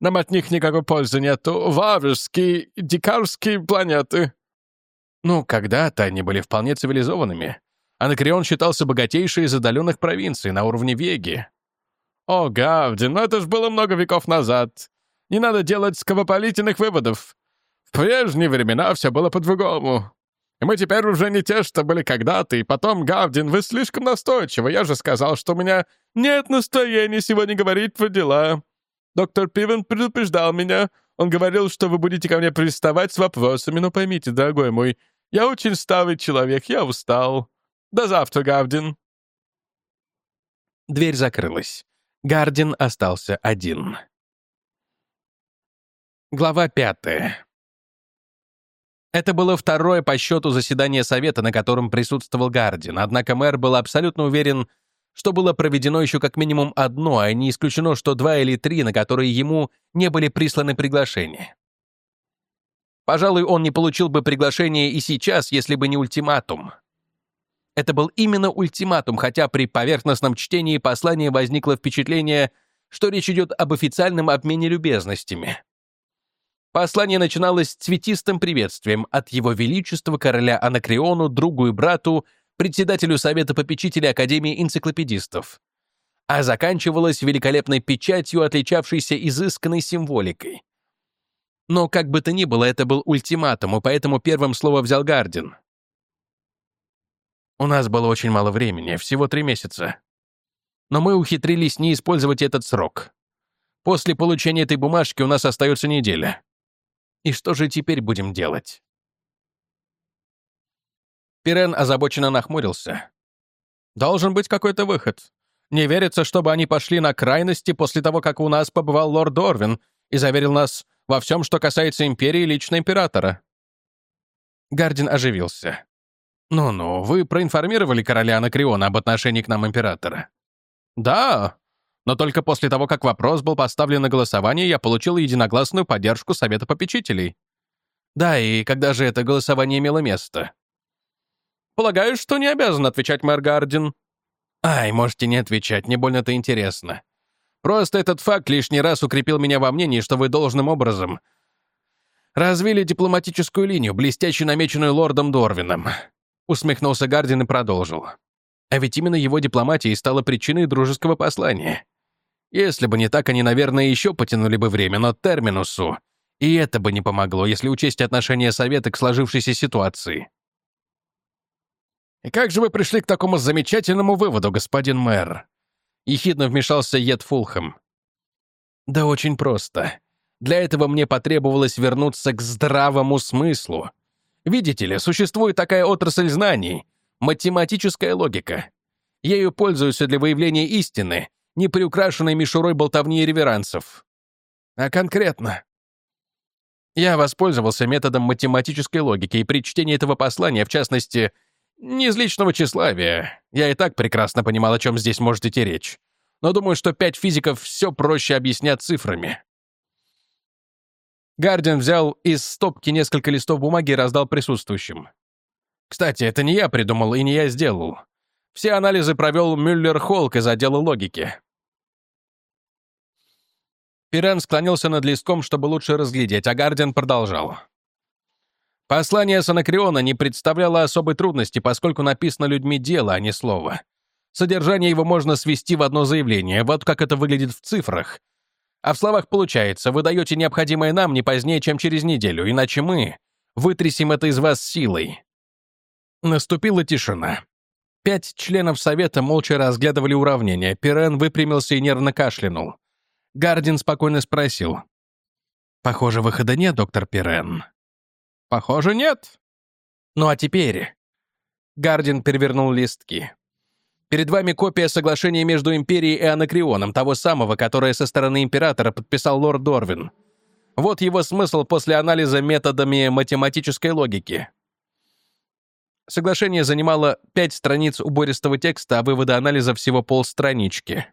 Нам от них никакой пользы нету. Варварские, дикарские планеты». «Ну, когда-то они были вполне цивилизованными. Анакреон считался богатейшей из отдаленных провинций на уровне Веги. «О, Гавдин, но это ж было много веков назад. Не надо делать скоропалительных выводов. В прежние времена все было по-другому. И мы теперь уже не те, что были когда-то, и потом, Гавдин, вы слишком настойчивы. Я же сказал, что у меня нет настроения сегодня говорить про дела. Доктор Пивен предупреждал меня. Он говорил, что вы будете ко мне приставать с вопросами, но поймите, дорогой мой, я очень старый человек, я устал. До завтра, Гардин!» Дверь закрылась. Гардин остался один. Глава пятая. Это было второе по счету заседание Совета, на котором присутствовал Гардин, однако мэр был абсолютно уверен, что было проведено еще как минимум одно, а не исключено, что два или три, на которые ему не были присланы приглашения. Пожалуй, он не получил бы приглашение и сейчас, если бы не ультиматум. Это был именно ультиматум, хотя при поверхностном чтении послания возникло впечатление, что речь идет об официальном обмене любезностями. Послание начиналось цветистым приветствием от его величества короля Анакреону, другу и брату, председателю Совета попечителей Академии энциклопедистов, а заканчивалось великолепной печатью, отличавшейся изысканной символикой. Но как бы то ни было, это был ультиматум, и поэтому первым слово взял Гардин. У нас было очень мало времени, всего три месяца. Но мы ухитрились не использовать этот срок. После получения этой бумажки у нас остается неделя. И что же теперь будем делать? Пирен озабоченно нахмурился. Должен быть какой-то выход. Не верится, чтобы они пошли на крайности после того, как у нас побывал лорд Дорвин и заверил нас во всем, что касается империи лично императора». Гардин оживился. «Ну-ну, вы проинформировали короля Анакриона об отношении к нам императора?» «Да, но только после того, как вопрос был поставлен на голосование, я получил единогласную поддержку Совета попечителей. Да, и когда же это голосование имело место? Полагаю, что не обязан отвечать мэр Гардин. Ай, можете не отвечать, не больно-то интересно. Просто этот факт лишний раз укрепил меня во мнении, что вы должным образом развили дипломатическую линию, блестяще намеченную лордом Дорвином. Усмехнулся Гардин и продолжил. А ведь именно его дипломатия и стала причиной дружеского послания. Если бы не так, они, наверное, еще потянули бы время, но терминусу. И это бы не помогло, если учесть отношение Совета к сложившейся ситуации. «И как же вы пришли к такому замечательному выводу, господин мэр?» Ехидно вмешался Ед Фулхэм. «Да очень просто. Для этого мне потребовалось вернуться к здравому смыслу. Видите ли, существует такая отрасль знаний — математическая логика. Ею пользуются для выявления истины, не приукрашенной мишурой болтовни и реверансов. А конкретно? Я воспользовался методом математической логики, и при чтении этого послания, в частности, не из личного тщеславия, я и так прекрасно понимал, о чем здесь может идти речь. Но думаю, что пять физиков все проще объяснят цифрами. Гардиан взял из стопки несколько листов бумаги и раздал присутствующим. Кстати, это не я придумал и не я сделал. Все анализы провел Мюллер-Холк из отдела логики. Пирен склонился над листком, чтобы лучше разглядеть, а Гардиан продолжал. Послание Санакриона не представляло особой трудности, поскольку написано людьми дело, а не слово. Содержание его можно свести в одно заявление, вот как это выглядит в цифрах. А в словах получается, вы даете необходимое нам не позднее, чем через неделю, иначе мы вытрясем это из вас силой. Наступила тишина. Пять членов совета молча разглядывали уравнение. Пирен выпрямился и нервно кашлянул. Гардин спокойно спросил. «Похоже, выхода нет, доктор Пирен». «Похоже, нет». «Ну а теперь...» Гардин перевернул листки. «Перед вами копия соглашения между Империей и Анакрионом, того самого, которое со стороны Императора подписал лорд Дорвин. Вот его смысл после анализа методами математической логики». Соглашение занимало пять страниц убористого текста, а вывода анализа всего полстранички.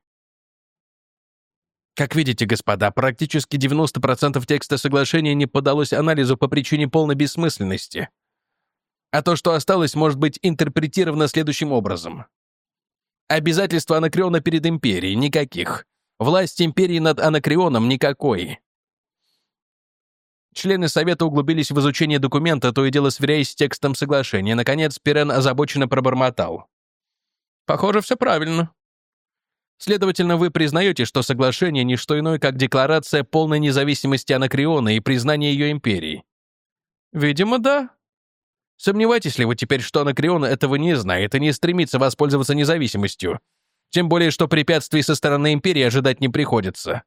Как видите, господа, практически 90% текста соглашения не подалось анализу по причине полной бессмысленности. А то, что осталось, может быть интерпретировано следующим образом. Обязательства Анакреона перед Империей — никаких. Власть Империи над Анакреоном — никакой. Члены Совета углубились в изучение документа, то и дело сверяясь с текстом соглашения. Наконец, Пирен озабоченно пробормотал. «Похоже, все правильно. Следовательно, вы признаете, что соглашение — не что иное, как декларация полной независимости Анакриона и признание ее империи? Видимо, да. Сомневаетесь ли вы теперь, что Анакрион этого не знает и не стремится воспользоваться независимостью? Тем более, что препятствий со стороны империи ожидать не приходится.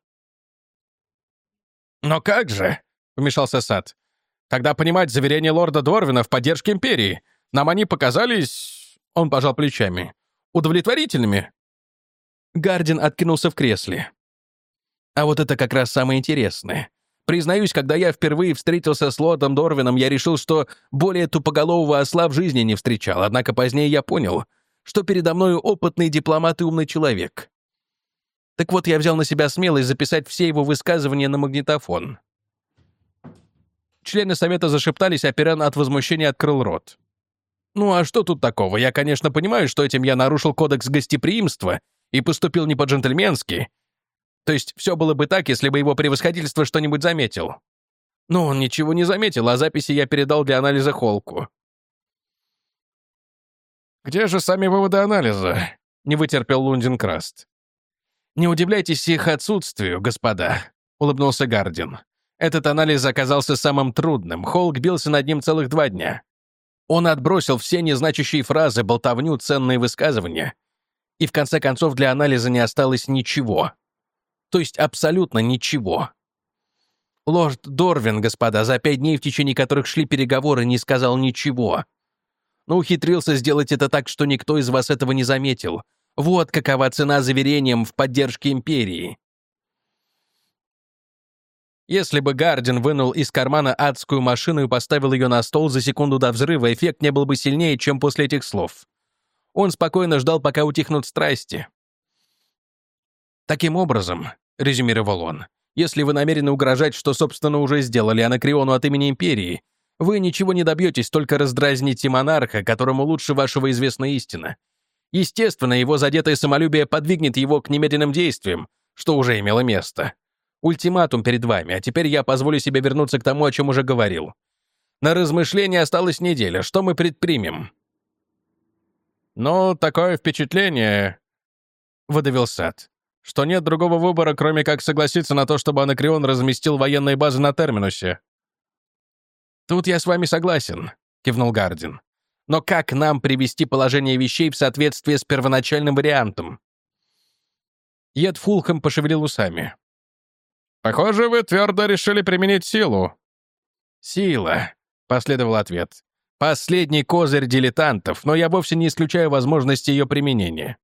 «Но как же?» — вмешался Сад. «Тогда понимать заверение лорда Дорвина в поддержке империи. Нам они показались...» — он пожал плечами. «Удовлетворительными?» Гардин откинулся в кресле. А вот это как раз самое интересное. Признаюсь, когда я впервые встретился с Лотом Дорвином, я решил, что более тупоголового осла в жизни не встречал, однако позднее я понял, что передо мною опытный дипломат и умный человек. Так вот, я взял на себя смелость записать все его высказывания на магнитофон. Члены совета зашептались, а Пиран от возмущения открыл рот. Ну а что тут такого? Я, конечно, понимаю, что этим я нарушил кодекс гостеприимства и поступил не по-джентльменски. То есть все было бы так, если бы его превосходительство что-нибудь заметил. Но он ничего не заметил, а записи я передал для анализа Холку. «Где же сами выводы анализа?» — не вытерпел Лундин Краст. «Не удивляйтесь их отсутствию, господа», — улыбнулся Гардин. Этот анализ оказался самым трудным. Холк бился над ним целых два дня. Он отбросил все незначащие фразы, болтовню, ценные высказывания — и в конце концов для анализа не осталось ничего. То есть абсолютно ничего. Лорд Дорвин, господа, за пять дней, в течение которых шли переговоры, не сказал ничего. но ухитрился сделать это так, что никто из вас этого не заметил. Вот какова цена заверением в поддержке империи. Если бы Гардин вынул из кармана адскую машину и поставил ее на стол за секунду до взрыва, эффект не был бы сильнее, чем после этих слов. Он спокойно ждал, пока утихнут страсти. «Таким образом», — резюмировал он, «если вы намерены угрожать, что, собственно, уже сделали Анакреону от имени Империи, вы ничего не добьетесь, только раздразните монарха, которому лучше вашего известна истина. Естественно, его задетое самолюбие подвигнет его к немедленным действиям, что уже имело место. Ультиматум перед вами, а теперь я позволю себе вернуться к тому, о чем уже говорил. На размышление осталась неделя. Что мы предпримем?» «Ну, такое впечатление», — выдавил Сад, «что нет другого выбора, кроме как согласиться на то, чтобы Анакреон разместил военные базы на Терминусе». «Тут я с вами согласен», — кивнул Гардин. «Но как нам привести положение вещей в соответствие с первоначальным вариантом?» Ед Фулхэм пошевелил усами. «Похоже, вы твердо решили применить силу». «Сила», — последовал ответ. «Последний козырь дилетантов, но я вовсе не исключаю возможности ее применения».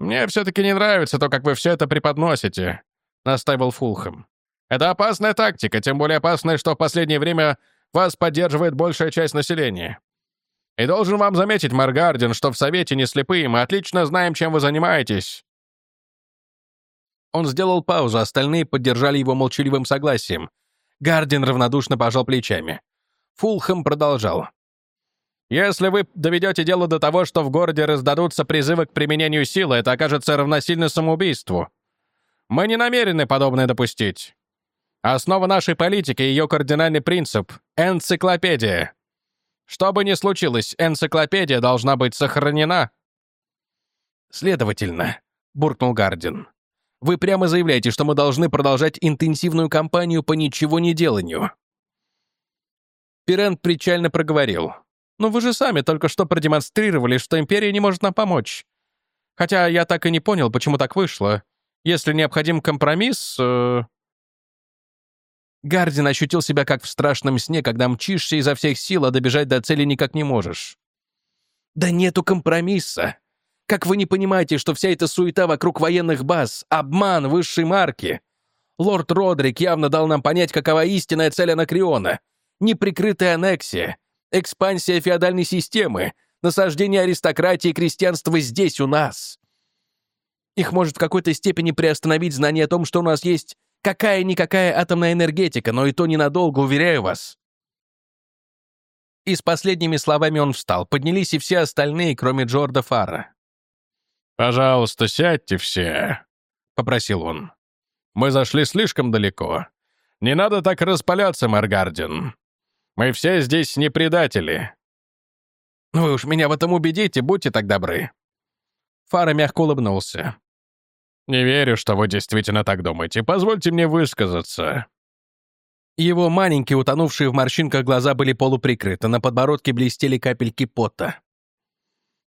«Мне все-таки не нравится то, как вы все это преподносите», — настаивал Фулхэм. «Это опасная тактика, тем более опасная, что в последнее время вас поддерживает большая часть населения. И должен вам заметить, Маргардин, что в Совете не слепые, мы отлично знаем, чем вы занимаетесь. Он сделал паузу, остальные поддержали его молчаливым согласием. Гардин равнодушно пожал плечами. Фулхэм продолжал. «Если вы доведете дело до того, что в городе раздадутся призывы к применению силы, это окажется равносильно самоубийству. Мы не намерены подобное допустить. Основа нашей политики и ее кардинальный принцип — энциклопедия. Что бы ни случилось, энциклопедия должна быть сохранена». «Следовательно», — буркнул Гардин, вы прямо заявляете, что мы должны продолжать интенсивную кампанию по ничего не деланию. Пирент причально проговорил. «Но вы же сами только что продемонстрировали, что Империя не может нам помочь. Хотя я так и не понял, почему так вышло. Если необходим компромисс...» э... Гардин ощутил себя как в страшном сне, когда мчишься изо всех сил, а добежать до цели никак не можешь. «Да нету компромисса. Как вы не понимаете, что вся эта суета вокруг военных баз — обман высшей марки? Лорд Родрик явно дал нам понять, какова истинная цель Анакриона. Неприкрытая аннексия, экспансия феодальной системы, насаждение аристократии и крестьянства здесь, у нас. Их может в какой-то степени приостановить знание о том, что у нас есть какая-никакая атомная энергетика, но и то ненадолго, уверяю вас. И с последними словами он встал. Поднялись и все остальные, кроме Джорда Фара. «Пожалуйста, сядьте все», — попросил он. «Мы зашли слишком далеко. Не надо так распаляться, Маргардин. Мы все здесь не предатели». «Вы уж меня в этом убедите, будьте так добры». Фара мягко улыбнулся. «Не верю, что вы действительно так думаете. Позвольте мне высказаться». Его маленькие, утонувшие в морщинках глаза были полуприкрыты, на подбородке блестели капельки пота.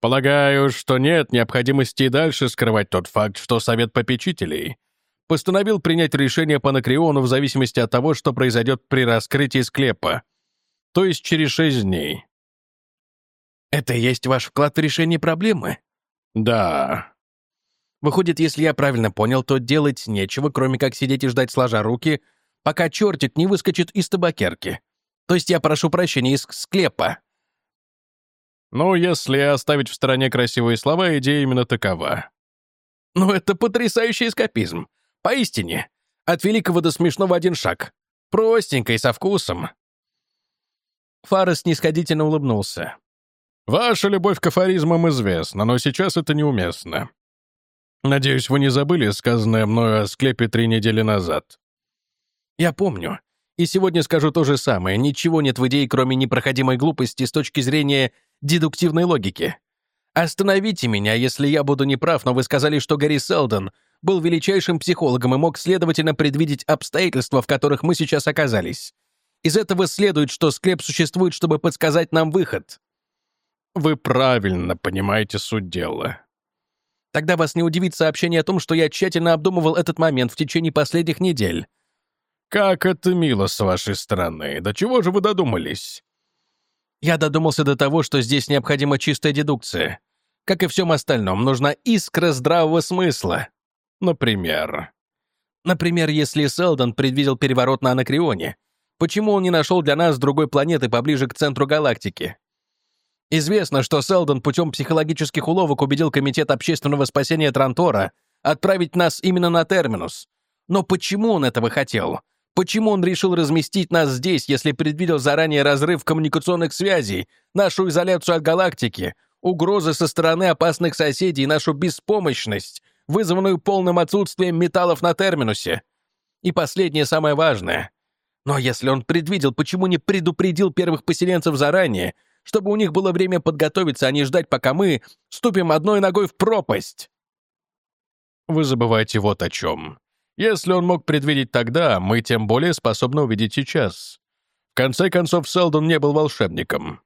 Полагаю, что нет необходимости и дальше скрывать тот факт, что Совет попечителей постановил принять решение по Накриону в зависимости от того, что произойдет при раскрытии склепа, то есть через шесть дней. Это и есть ваш вклад в решение проблемы? Да. Выходит, если я правильно понял, то делать нечего, кроме как сидеть и ждать сложа руки, пока чертик не выскочит из табакерки. То есть я прошу прощения из склепа. Ну, если оставить в стороне красивые слова, идея именно такова. Ну, это потрясающий эскапизм. Поистине. От великого до смешного один шаг. Простенько и со вкусом. Фарес снисходительно улыбнулся. «Ваша любовь к афоризмам известна, но сейчас это неуместно. Надеюсь, вы не забыли сказанное мною о склепе три недели назад». «Я помню. И сегодня скажу то же самое. Ничего нет в идее, кроме непроходимой глупости с точки зрения дедуктивной логики. Остановите меня, если я буду неправ, но вы сказали, что Гарри Селдон был величайшим психологом и мог, следовательно, предвидеть обстоятельства, в которых мы сейчас оказались. Из этого следует, что склеп существует, чтобы подсказать нам выход. Вы правильно понимаете суть дела. Тогда вас не удивит сообщение о том, что я тщательно обдумывал этот момент в течение последних недель. Как это мило с вашей стороны. До чего же вы додумались? Я додумался до того, что здесь необходима чистая дедукция. Как и всем остальном, нужна искра здравого смысла. Например... Например, если Селдон предвидел переворот на Анакреоне, почему он не нашел для нас другой планеты поближе к центру галактики? Известно, что Селдон путем психологических уловок убедил Комитет общественного спасения Трантора отправить нас именно на Терминус. Но почему он этого хотел? Почему он решил разместить нас здесь, если предвидел заранее разрыв коммуникационных связей, нашу изоляцию от галактики, угрозы со стороны опасных соседей и нашу беспомощность, вызванную полным отсутствием металлов на терминусе? И последнее самое важное. Но если он предвидел, почему не предупредил первых поселенцев заранее, чтобы у них было время подготовиться, а не ждать, пока мы ступим одной ногой в пропасть? Вы забываете вот о чем. Если он мог предвидеть тогда, мы тем более способны увидеть сейчас. В конце концов, Селдон не был волшебником.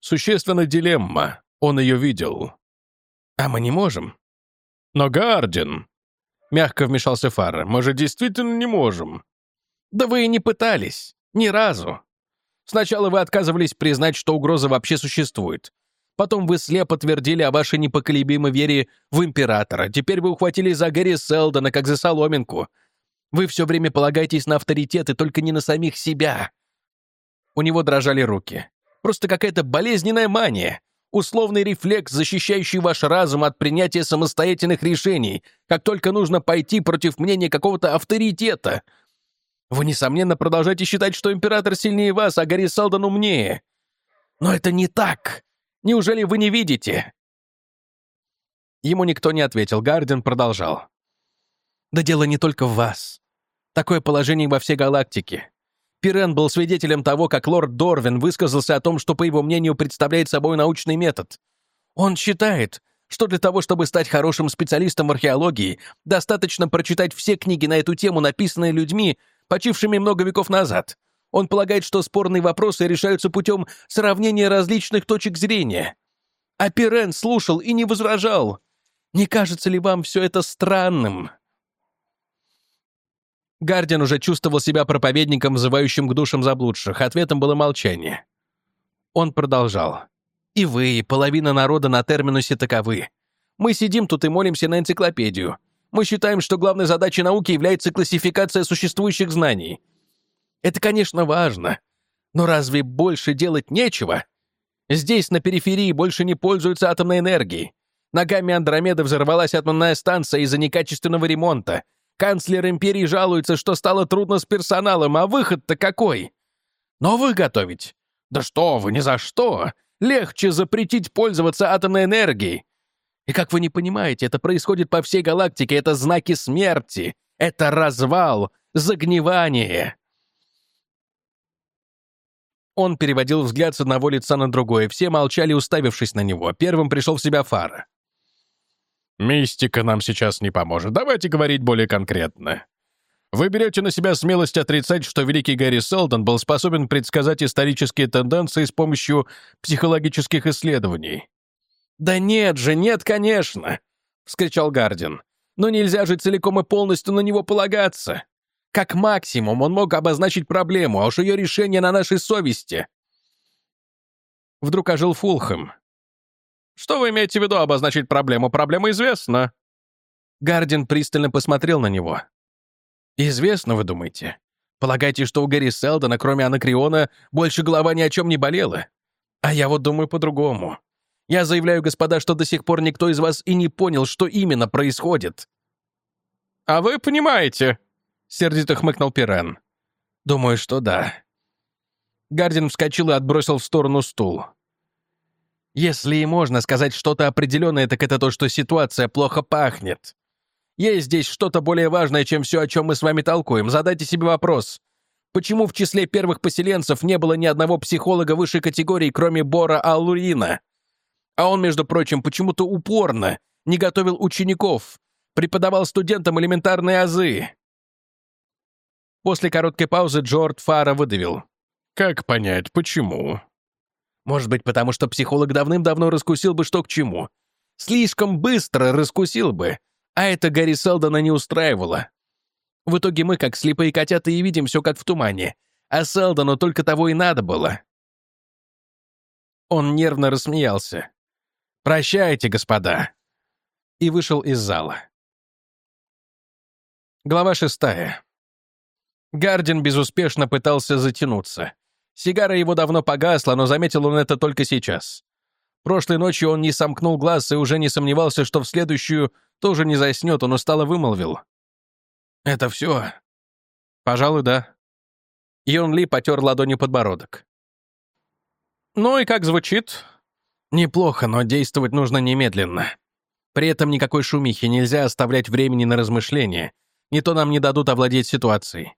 Существенная дилемма. Он ее видел. А мы не можем. Но Гардин... Мягко вмешался Фара. Мы же действительно не можем. Да вы и не пытались. Ни разу. Сначала вы отказывались признать, что угроза вообще существует. Потом вы слепо твердили о вашей непоколебимой вере в императора. Теперь вы ухватились за Гэри Селдона, как за соломинку. Вы все время полагаетесь на авторитет и только не на самих себя. У него дрожали руки. Просто какая-то болезненная мания. Условный рефлекс, защищающий ваш разум от принятия самостоятельных решений, как только нужно пойти против мнения какого-то авторитета. Вы, несомненно, продолжаете считать, что император сильнее вас, а Гарри Селдон умнее. Но это не так. Неужели вы не видите?» Ему никто не ответил. Гарден продолжал. «Да дело не только в вас. Такое положение во всей галактике. Пирен был свидетелем того, как лорд Дорвин высказался о том, что, по его мнению, представляет собой научный метод. Он считает, что для того, чтобы стать хорошим специалистом в археологии, достаточно прочитать все книги на эту тему, написанные людьми, почившими много веков назад. Он полагает, что спорные вопросы решаются путем сравнения различных точек зрения. А Пирен слушал и не возражал. Не кажется ли вам все это странным?» Гардиан уже чувствовал себя проповедником, взывающим к душам заблудших. Ответом было молчание. Он продолжал. «И вы, половина народа на терминусе таковы. Мы сидим тут и молимся на энциклопедию. Мы считаем, что главной задачей науки является классификация существующих знаний. Это, конечно, важно. Но разве больше делать нечего? Здесь, на периферии, больше не пользуются атомной энергией. Ногами Андромеды взорвалась атомная станция из-за некачественного ремонта. Канцлер империи жалуется, что стало трудно с персоналом, а выход-то какой? Новых готовить? Да что вы, ни за что! Легче запретить пользоваться атомной энергией. И как вы не понимаете, это происходит по всей галактике, это знаки смерти, это развал, загнивание. Он переводил взгляд с одного лица на другое. Все молчали, уставившись на него. Первым пришел в себя Фара. «Мистика нам сейчас не поможет. Давайте говорить более конкретно. Вы берете на себя смелость отрицать, что великий Гэри Селдон был способен предсказать исторические тенденции с помощью психологических исследований». «Да нет же, нет, конечно!» — вскричал Гардин. «Но нельзя же целиком и полностью на него полагаться. Как максимум он мог обозначить проблему, а уж ее решение на нашей совести. Вдруг ожил Фулхэм. «Что вы имеете в виду обозначить проблему? Проблема известна». Гардин пристально посмотрел на него. «Известно, вы думаете? Полагаете, что у Гэри Селдона, кроме Анакриона, больше голова ни о чем не болела? А я вот думаю по-другому. Я заявляю, господа, что до сих пор никто из вас и не понял, что именно происходит». «А вы понимаете», сердито хмыкнул Пирен. «Думаю, что да». Гардин вскочил и отбросил в сторону стул. «Если и можно сказать что-то определенное, так это то, что ситуация плохо пахнет. Есть здесь что-то более важное, чем все, о чем мы с вами толкуем. Задайте себе вопрос. Почему в числе первых поселенцев не было ни одного психолога высшей категории, кроме Бора Аллурина? А он, между прочим, почему-то упорно не готовил учеников, преподавал студентам элементарные азы. После короткой паузы Джорд Фара выдавил. «Как понять, почему?» «Может быть, потому что психолог давным-давно раскусил бы, что к чему. Слишком быстро раскусил бы, а это Гарри Селдона не устраивало. В итоге мы, как слепые котята, и видим все как в тумане, а Селдону только того и надо было». Он нервно рассмеялся. «Прощайте, господа!» И вышел из зала. Глава шестая. Гардин безуспешно пытался затянуться. Сигара его давно погасла, но заметил он это только сейчас. Прошлой ночью он не сомкнул глаз и уже не сомневался, что в следующую тоже не заснет, он устало вымолвил. «Это все?» «Пожалуй, да». Йон Ли потер ладонью подбородок. «Ну и как звучит?» «Неплохо, но действовать нужно немедленно. При этом никакой шумихи, нельзя оставлять времени на размышления. Не то нам не дадут овладеть ситуацией.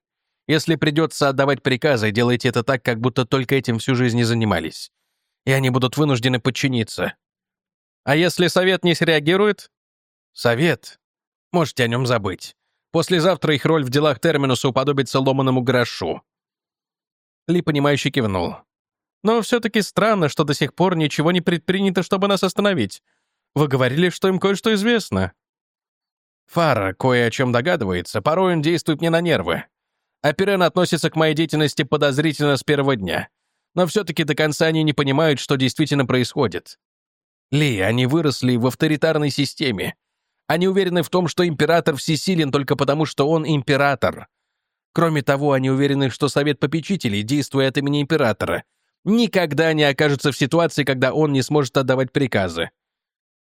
Если придется отдавать приказы, делайте это так, как будто только этим всю жизнь не занимались. И они будут вынуждены подчиниться. А если совет не среагирует? Совет? Можете о нем забыть. Послезавтра их роль в делах терминуса уподобится ломаному грошу. Ли, понимающе кивнул. Но все-таки странно, что до сих пор ничего не предпринято, чтобы нас остановить. Вы говорили, что им кое-что известно. Фара кое о чем догадывается, порой он действует мне на нервы. Аперен относится к моей деятельности подозрительно с первого дня. Но все-таки до конца они не понимают, что действительно происходит. Ли, они выросли в авторитарной системе. Они уверены в том, что император всесилен только потому, что он император. Кроме того, они уверены, что Совет Попечителей, действуя от имени императора, никогда не окажется в ситуации, когда он не сможет отдавать приказы.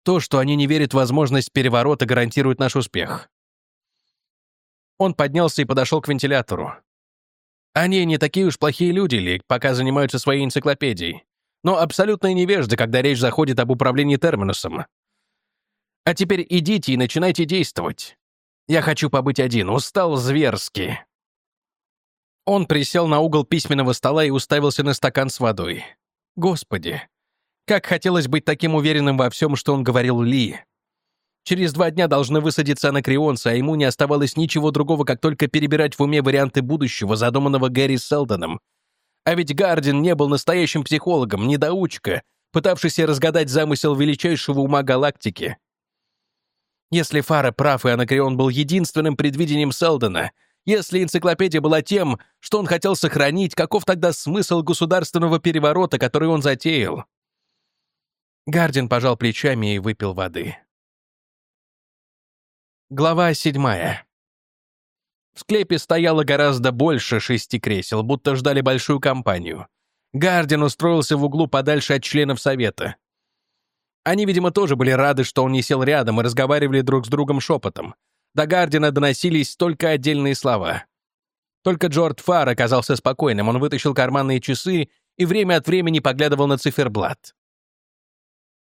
То, что они не верят в возможность переворота, гарантирует наш успех. Он поднялся и подошел к вентилятору. Они не такие уж плохие люди, Ли, пока занимаются своей энциклопедией. Но абсолютные невежды, когда речь заходит об управлении терминусом. А теперь идите и начинайте действовать. Я хочу побыть один, устал зверски. Он присел на угол письменного стола и уставился на стакан с водой. Господи, как хотелось быть таким уверенным во всем, что он говорил Ли. Через два дня должны высадиться анакреонцы, а ему не оставалось ничего другого, как только перебирать в уме варианты будущего, задуманного Гэри Селдоном. А ведь Гардин не был настоящим психологом, недоучка, пытавшийся разгадать замысел величайшего ума галактики. Если Фара прав, и Анакреон был единственным предвидением Селдона, если энциклопедия была тем, что он хотел сохранить, каков тогда смысл государственного переворота, который он затеял? Гардин пожал плечами и выпил воды. Глава седьмая. В склепе стояло гораздо больше шести кресел, будто ждали большую компанию. Гардин устроился в углу подальше от членов совета. Они, видимо, тоже были рады, что он не сел рядом и разговаривали друг с другом шепотом. До Гардина доносились только отдельные слова. Только Джорд Фар оказался спокойным, он вытащил карманные часы и время от времени поглядывал на циферблат.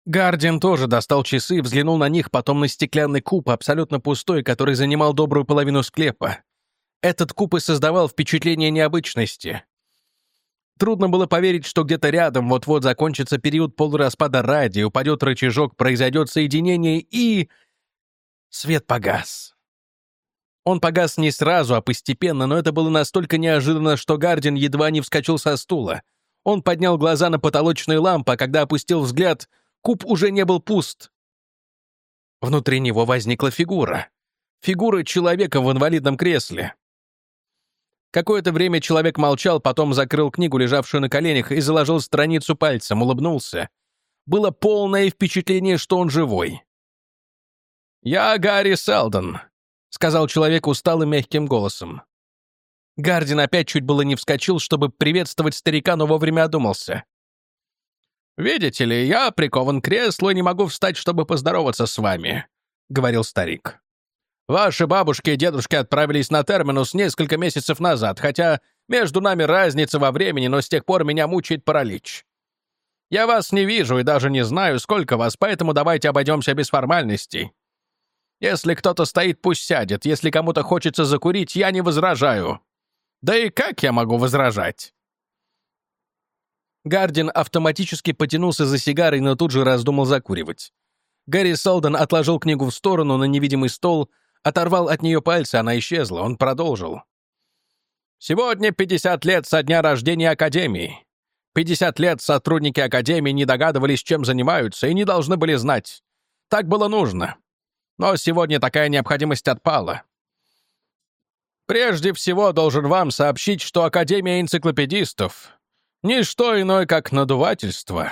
Гардиан тоже достал часы, взглянул на них, потом на стеклянный куб, абсолютно пустой, который занимал добрую половину склепа. Этот куб и создавал впечатление необычности. Трудно было поверить, что где-то рядом вот-вот закончится период полураспада радио, упадет рычажок, произойдет соединение и... Свет погас. Он погас не сразу, а постепенно, но это было настолько неожиданно, что Гардин едва не вскочил со стула. Он поднял глаза на потолочную лампу, а когда опустил взгляд — Куб уже не был пуст. Внутри него возникла фигура. Фигура человека в инвалидном кресле. Какое-то время человек молчал, потом закрыл книгу, лежавшую на коленях, и заложил страницу пальцем, улыбнулся. Было полное впечатление, что он живой. «Я Гарри Селдон», — сказал человек усталым мягким голосом. Гардин опять чуть было не вскочил, чтобы приветствовать старика, но вовремя одумался. «Видите ли, я прикован к креслу и не могу встать, чтобы поздороваться с вами», — говорил старик. «Ваши бабушки и дедушки отправились на терминус несколько месяцев назад, хотя между нами разница во времени, но с тех пор меня мучает паралич. Я вас не вижу и даже не знаю, сколько вас, поэтому давайте обойдемся без формальностей. Если кто-то стоит, пусть сядет. Если кому-то хочется закурить, я не возражаю. Да и как я могу возражать?» Гардин автоматически потянулся за сигарой, но тут же раздумал закуривать. Гарри Солден отложил книгу в сторону на невидимый стол, оторвал от нее пальцы, она исчезла. Он продолжил. «Сегодня 50 лет со дня рождения Академии. 50 лет сотрудники Академии не догадывались, чем занимаются, и не должны были знать. Так было нужно. Но сегодня такая необходимость отпала. Прежде всего, должен вам сообщить, что Академия энциклопедистов Ничто иное, как надувательство.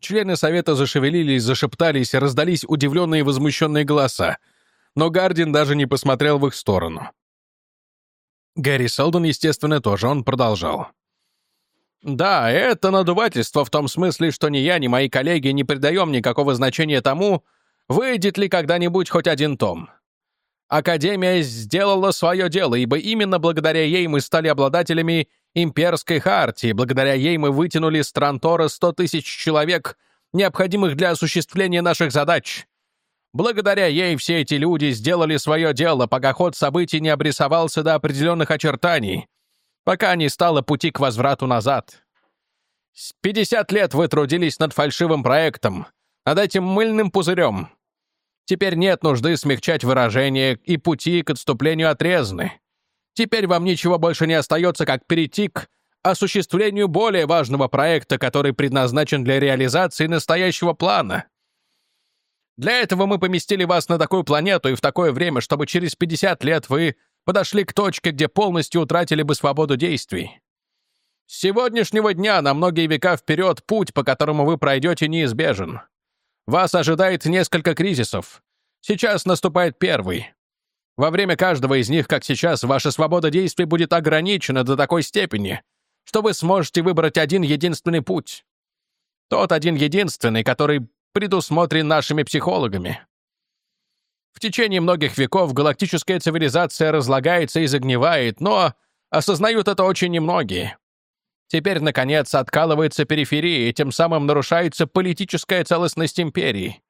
Члены совета зашевелились, зашептались, раздались удивленные и возмущенные голоса. Но Гардин даже не посмотрел в их сторону. Гэри Селдон, естественно, тоже он продолжал. «Да, это надувательство в том смысле, что ни я, ни мои коллеги не придаем никакого значения тому, выйдет ли когда-нибудь хоть один том. Академия сделала свое дело, ибо именно благодаря ей мы стали обладателями имперской хартии, благодаря ей мы вытянули с Трантора 100 тысяч человек, необходимых для осуществления наших задач. Благодаря ей все эти люди сделали свое дело, пока ход событий не обрисовался до определенных очертаний, пока не стало пути к возврату назад. С 50 лет вы трудились над фальшивым проектом, над этим мыльным пузырем, Теперь нет нужды смягчать выражения, и пути к отступлению отрезаны. Теперь вам ничего больше не остается, как перейти к осуществлению более важного проекта, который предназначен для реализации настоящего плана. Для этого мы поместили вас на такую планету и в такое время, чтобы через 50 лет вы подошли к точке, где полностью утратили бы свободу действий. С сегодняшнего дня на многие века вперед путь, по которому вы пройдете, неизбежен. Вас ожидает несколько кризисов. Сейчас наступает первый. Во время каждого из них, как сейчас, ваша свобода действий будет ограничена до такой степени, что вы сможете выбрать один единственный путь. Тот один единственный, который предусмотрен нашими психологами. В течение многих веков галактическая цивилизация разлагается и загнивает, но осознают это очень немногие. Теперь, наконец, откалывается периферия, и тем самым нарушается политическая целостность империи.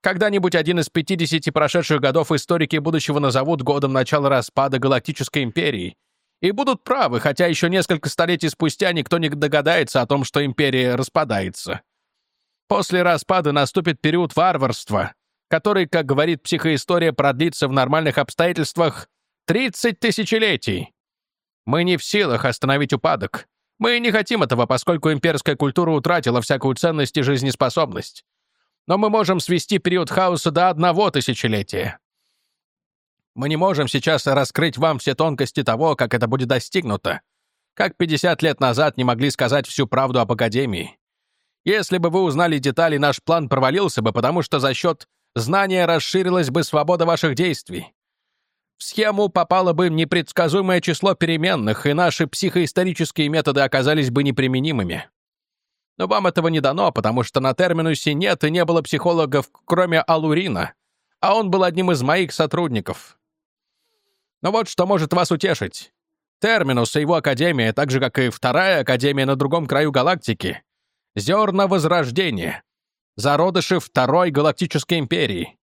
Когда-нибудь один из 50 прошедших годов историки будущего назовут годом начала распада Галактической империи. И будут правы, хотя еще несколько столетий спустя никто не догадается о том, что империя распадается. После распада наступит период варварства, который, как говорит психоистория, продлится в нормальных обстоятельствах 30 тысячелетий. Мы не в силах остановить упадок. Мы не хотим этого, поскольку имперская культура утратила всякую ценность и жизнеспособность. Но мы можем свести период хаоса до одного тысячелетия. Мы не можем сейчас раскрыть вам все тонкости того, как это будет достигнуто. Как 50 лет назад не могли сказать всю правду об Академии. Если бы вы узнали детали, наш план провалился бы, потому что за счет знания расширилась бы свобода ваших действий. В схему попало бы непредсказуемое число переменных, и наши психоисторические методы оказались бы неприменимыми. Но вам этого не дано, потому что на терминусе нет и не было психологов, кроме Алурина, а он был одним из моих сотрудников. Но вот что может вас утешить. Терминус и его академия, так же, как и вторая академия на другом краю галактики, зерна Возрождения, зародыши Второй Галактической Империи.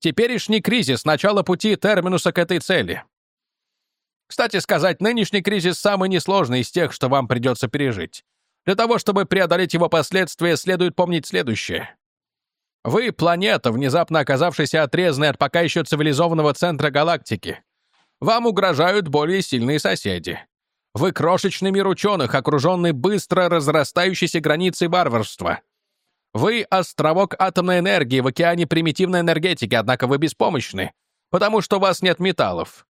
Теперешний кризис — начало пути терминуса к этой цели. Кстати сказать, нынешний кризис самый несложный из тех, что вам придется пережить. Для того, чтобы преодолеть его последствия, следует помнить следующее. Вы — планета, внезапно оказавшаяся отрезанной от пока еще цивилизованного центра галактики. Вам угрожают более сильные соседи. Вы — крошечный мир ученых, окруженный быстро разрастающейся границей варварства. Вы — островок атомной энергии в океане примитивной энергетики, однако вы беспомощны, потому что у вас нет металлов.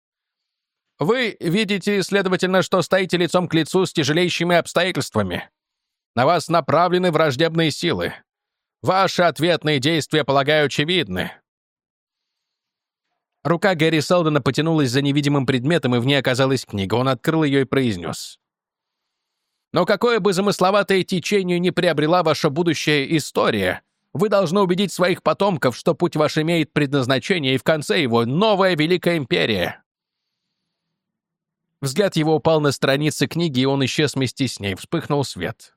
Вы видите, следовательно, что стоите лицом к лицу с тяжелейшими обстоятельствами. На вас направлены враждебные силы. Ваши ответные действия, полагаю, очевидны. Рука Гэри Селдона потянулась за невидимым предметом, и в ней оказалась книга. Он открыл ее и произнес. Но какое бы замысловатое течение не приобрела ваша будущая история, вы должны убедить своих потомков, что путь ваш имеет предназначение, и в конце его — новая Великая Империя. Взгляд его упал на страницы книги, и он исчез вместе с ней. Вспыхнул свет.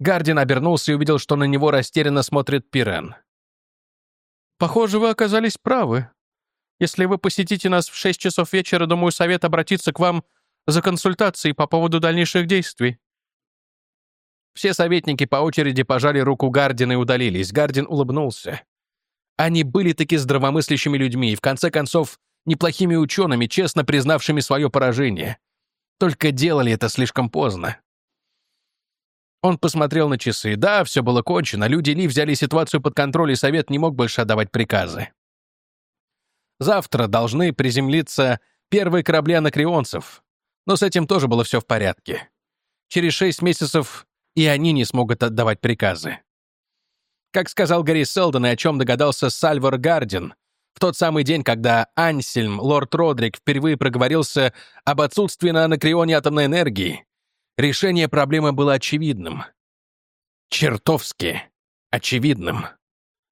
Гардин обернулся и увидел, что на него растерянно смотрит Пирен. «Похоже, вы оказались правы. Если вы посетите нас в шесть часов вечера, думаю, совет обратиться к вам за консультацией по поводу дальнейших действий». Все советники по очереди пожали руку Гардина и удалились. Гардин улыбнулся. Они были таки здравомыслящими людьми и, в конце концов, неплохими учеными, честно признавшими свое поражение. Только делали это слишком поздно. Он посмотрел на часы. Да, все было кончено. Люди Ли взяли ситуацию под контроль, и совет не мог больше отдавать приказы. Завтра должны приземлиться первые корабли анакреонцев. Но с этим тоже было все в порядке. Через шесть месяцев и они не смогут отдавать приказы. Как сказал Гарри Селдон и о чем догадался Сальвор Гардин, в тот самый день, когда Ансельм, лорд Родрик, впервые проговорился об отсутствии на анакреоне атомной энергии, решение проблемы было очевидным. Чертовски очевидным.